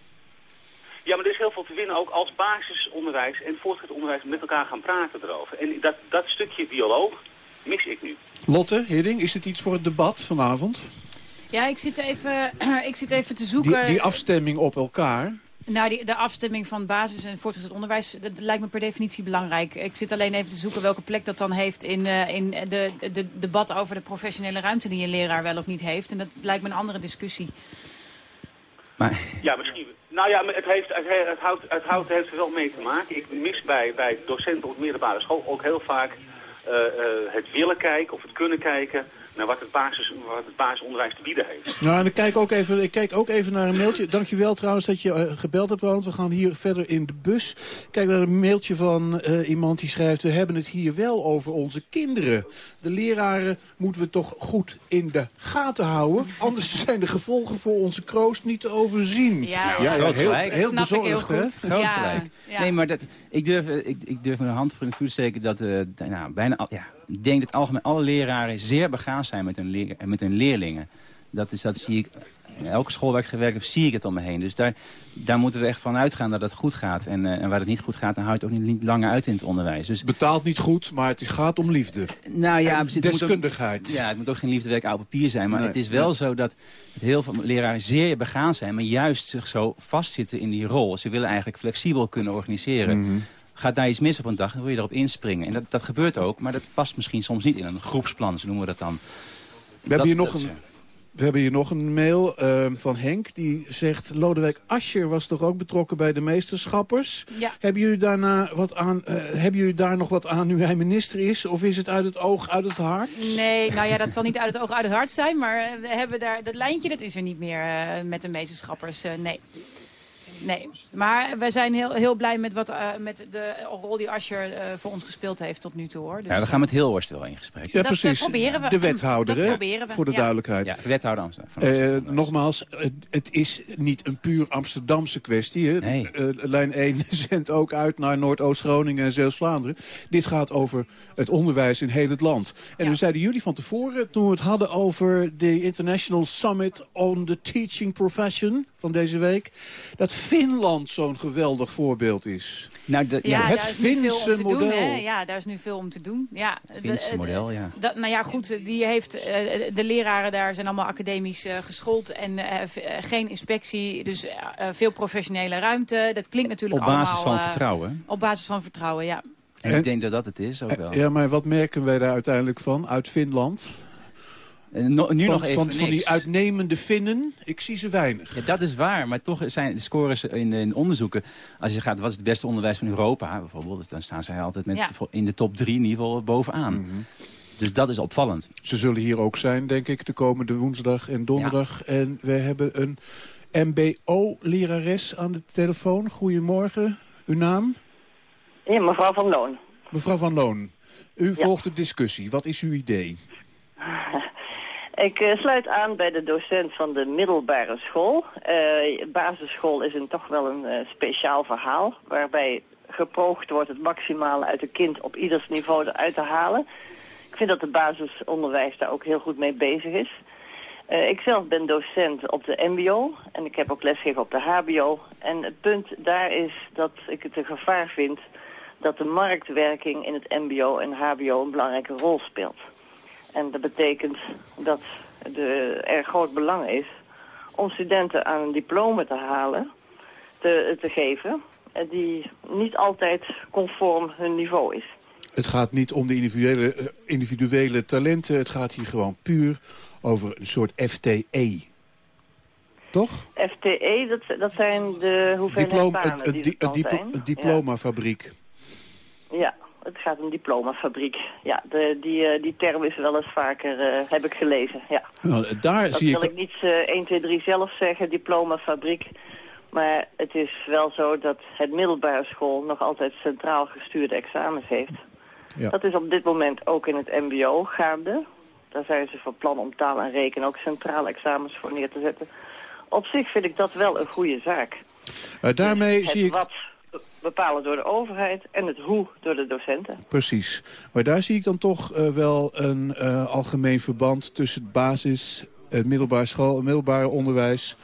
Ja, maar er is heel veel te winnen ook als basisonderwijs en voortgezet onderwijs met elkaar gaan praten erover. En dat, dat stukje dialoog mis ik nu. Lotte, Hidding, is het iets voor het debat vanavond? Ja, ik zit even, ik zit even te zoeken... Die, die afstemming op elkaar. Nou, die, de afstemming van basis- en voortgezet onderwijs, dat lijkt me per definitie belangrijk. Ik zit alleen even te zoeken welke plek dat dan heeft in, eh, in de, de debat over de professionele ruimte die een leraar wel of niet heeft. En dat lijkt me een andere discussie. Ja, misschien. Nou ja, maar het, heeft, het, he- het, houdt, het houdt, heeft er wel mee te maken. Ik mis bij, bij docenten op middelbare school ook heel vaak het willen kijken of het kunnen kijken naar wat het, basis, wat het basisonderwijs te bieden heeft. Nou, en ik kijk, ook even, ik kijk ook even naar een mailtje. Dankjewel trouwens dat je eh, gebeld hebt, Roland. We gaan hier verder in de bus. Ik Kijk naar een mailtje van eh, iemand die schrijft... we hebben het hier wel over onze kinderen. De leraren moeten we toch goed in de gaten houden. Anders zijn de gevolgen voor onze kroost niet te overzien. Ja, Ja, groot heel, gelijk. heel Dat snap ik heel bezorgd, hè? goed. Groot Ja, gelijk. ja. Nee, maar dat, ik, durf, eh, ik, ik durf mijn hand voor in het vuur te steken dat eh, nou, bijna al, ja, ik denk dat algemeen alle leraren zeer begaan zijn met hun, leer, met hun leerlingen. Dat, is, dat zie ik, in elke school waar ik gewerkt heb, zie ik het om me heen. Dus daar, daar moeten we echt van uitgaan dat het goed gaat. En, eh, en waar het niet goed gaat, dan houdt het ook niet, niet langer uit in het onderwijs. Dus, Betaalt niet goed, maar het gaat om liefde. nou ja, En precies, het moet ook- deskundigheid. ja, het moet ook geen liefdewerk oud papier zijn. Maar Nee, het is wel nee. zo dat heel veel leraren zeer begaan zijn... maar juist zich zo vastzitten in die rol. Ze willen eigenlijk flexibel kunnen organiseren. Mhm. Gaat daar iets mis op een dag, dan wil je erop inspringen. En dat, dat gebeurt ook, maar dat past misschien soms niet in een groepsplan. Zo noemen we dat dan. We hebben, hier nog een, we hebben hier nog een mail eh, van Henk. Die zegt, Lodewijk Ascher was toch ook betrokken bij de meesterschappers? Ja. Hebben jullie, daarna wat aan, eh, hebben jullie daar nog wat aan nu hij minister is? Of is het uit het oog, uit het hart? Nee, nou ja, dat zal niet uit het oog, uit het hart zijn. Maar eh, we hebben daar, dat lijntje dat is er niet meer eh, met de meesterschappers. eh, nee. Nee, maar wij zijn heel, heel blij met, wat, eh, met de rol die Ascher eh, voor ons gespeeld heeft tot nu toe. Hoor. Dus, ja, we gaan met Hilhorst wel in gesprek. Ja, Dat, eh, precies. proberen we. De wethouder, Dat hè? proberen we, Voor de ja. duidelijkheid. Ja, wethouder Amsterdam. Eh, nogmaals, het, het is niet een puur Amsterdamse kwestie. Hè? Nee. Eh, lijn 1 zendt ook uit naar Noordoost-Groningen en Zeeuws-Vlaanderen. Dit gaat over het onderwijs in heel het land. En we zeiden jullie van tevoren, toen we het hadden over de International Summit on the Teaching Profession... van deze week... dat Finland zo'n geweldig voorbeeld is. Nou, de, Ja, het daar is nu veel om Finse te doen. model. Hè? Ja, daar is nu veel om te doen. Ja, Het Finse de- de- model, ja. Dat, nou ja, goed, die heeft, eh, de leraren daar zijn allemaal academisch eh, geschoold en eh, geen inspectie, dus veel professionele ruimte. Dat klinkt natuurlijk Op basis allemaal, van vertrouwen. Op basis van vertrouwen, ja. En, En- ik denk dat dat het is ook wel. Ja, maar wat merken wij daar uiteindelijk van, uit Finland? No- nu van, nog even van, van die uitnemende Finnen, ik zie ze weinig. Ja, dat is waar, maar toch zijn de scores in, in onderzoeken... als je gaat, wat is het beste onderwijs van Europa bijvoorbeeld... dan staan zij altijd met Ja. in de top drie in ieder geval bovenaan. Dus dat is opvallend. Ze zullen hier ook zijn, denk ik, de komende woensdag en donderdag. En we hebben een mbo-lerares aan de telefoon. Goedemorgen, uw naam? Ja, mevrouw Van Loon. Mevrouw Van Loon, u volgt de discussie. Wat is uw idee? Ik eh, sluit aan bij de docent van de middelbare school. Eh, basisschool is een, toch wel een eh, speciaal verhaal... waarbij gepoogd wordt het maximale uit een kind op ieders niveau eruit te halen. Ik vind dat het basisonderwijs daar ook heel goed mee bezig is. Ik zelf ben docent op de mbo en ik heb ook lesgegeven op de hbo. En het punt daar is dat ik het een gevaar vind dat de marktwerking in het mbo en hbo een belangrijke rol speelt. En dat betekent dat de, er groot belang is om studenten aan een diploma te halen, te, te geven, eh, die niet altijd conform hun niveau is. Het gaat niet om de individuele, eh, individuele talenten. Het gaat hier gewoon puur over een soort FTE. Toch? FTE, dat, dat zijn de hoeveelheid banen die diplo- het diplomafabriek. Ja. ja, het gaat om diplomafabriek. Ja, de, die, eh, die term is wel eens vaker, eh, heb ik gelezen, ja. Nou, daar Dat zie wil ik... ik niet eh 1, 2, 3 zelf zeggen, diplomafabriek. Maar het is wel zo dat het middelbare school nog altijd centraal gestuurde examens heeft. Ja. Dat is op dit moment ook in het mbo gaande. Daar zijn ze van plan om taal en rekenen ook centrale examens voor neer te zetten. Op zich vind ik dat wel een goede zaak. Eh, daarmee het zie ik... wat bepalen door de overheid en het hoe door de docenten. Precies. Maar daar zie ik dan toch eh, wel een eh, algemeen verband tussen het basis, het middelbaar school, het middelbare onderwijs.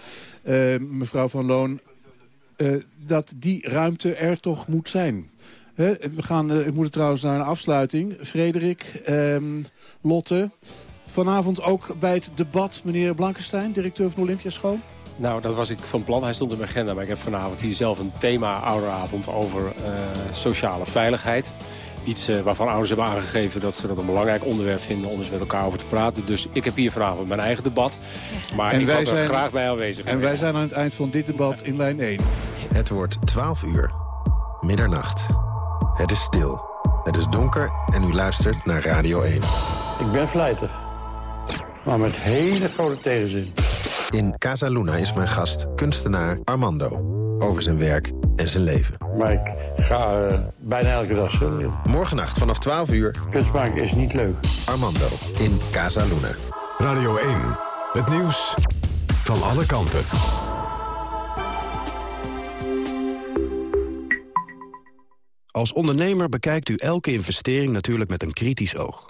Eh, mevrouw Van Loon, eh, dat die ruimte er toch moet zijn. Hè, we gaan, eh, ik moet trouwens naar een afsluiting. Frederik, ehm, Lotte, vanavond ook bij het debat meneer Blankenstein, directeur van Olympiaschool. Nou, dat was ik van plan. Hij stond in mijn agenda. Maar ik heb vanavond hier zelf een thema-ouderavond over eh, sociale veiligheid. Iets eh, waarvan ouders hebben aangegeven dat ze dat een belangrijk onderwerp vinden om eens met elkaar over te praten. Dus ik heb hier vanavond mijn eigen debat. Maar ik had er graag bij aanwezig En wij zijn aan het eind van dit debat in lijn 1. Het wordt 12 uur. Middernacht. Het is stil. Het is donker en u luistert naar Radio 1. Ik ben vlijtig. Maar met hele grote tegenzin. In Casa Luna is mijn gast kunstenaar Armando. Over zijn werk en zijn leven. Maar ik ga eh, bijna elke dag schilderen. Morgennacht vanaf 12 uur. Kunst maken is niet leuk. Armando in Casa Luna. Radio 1. Het nieuws van alle kanten. Als ondernemer bekijkt u elke investering natuurlijk met een kritisch oog.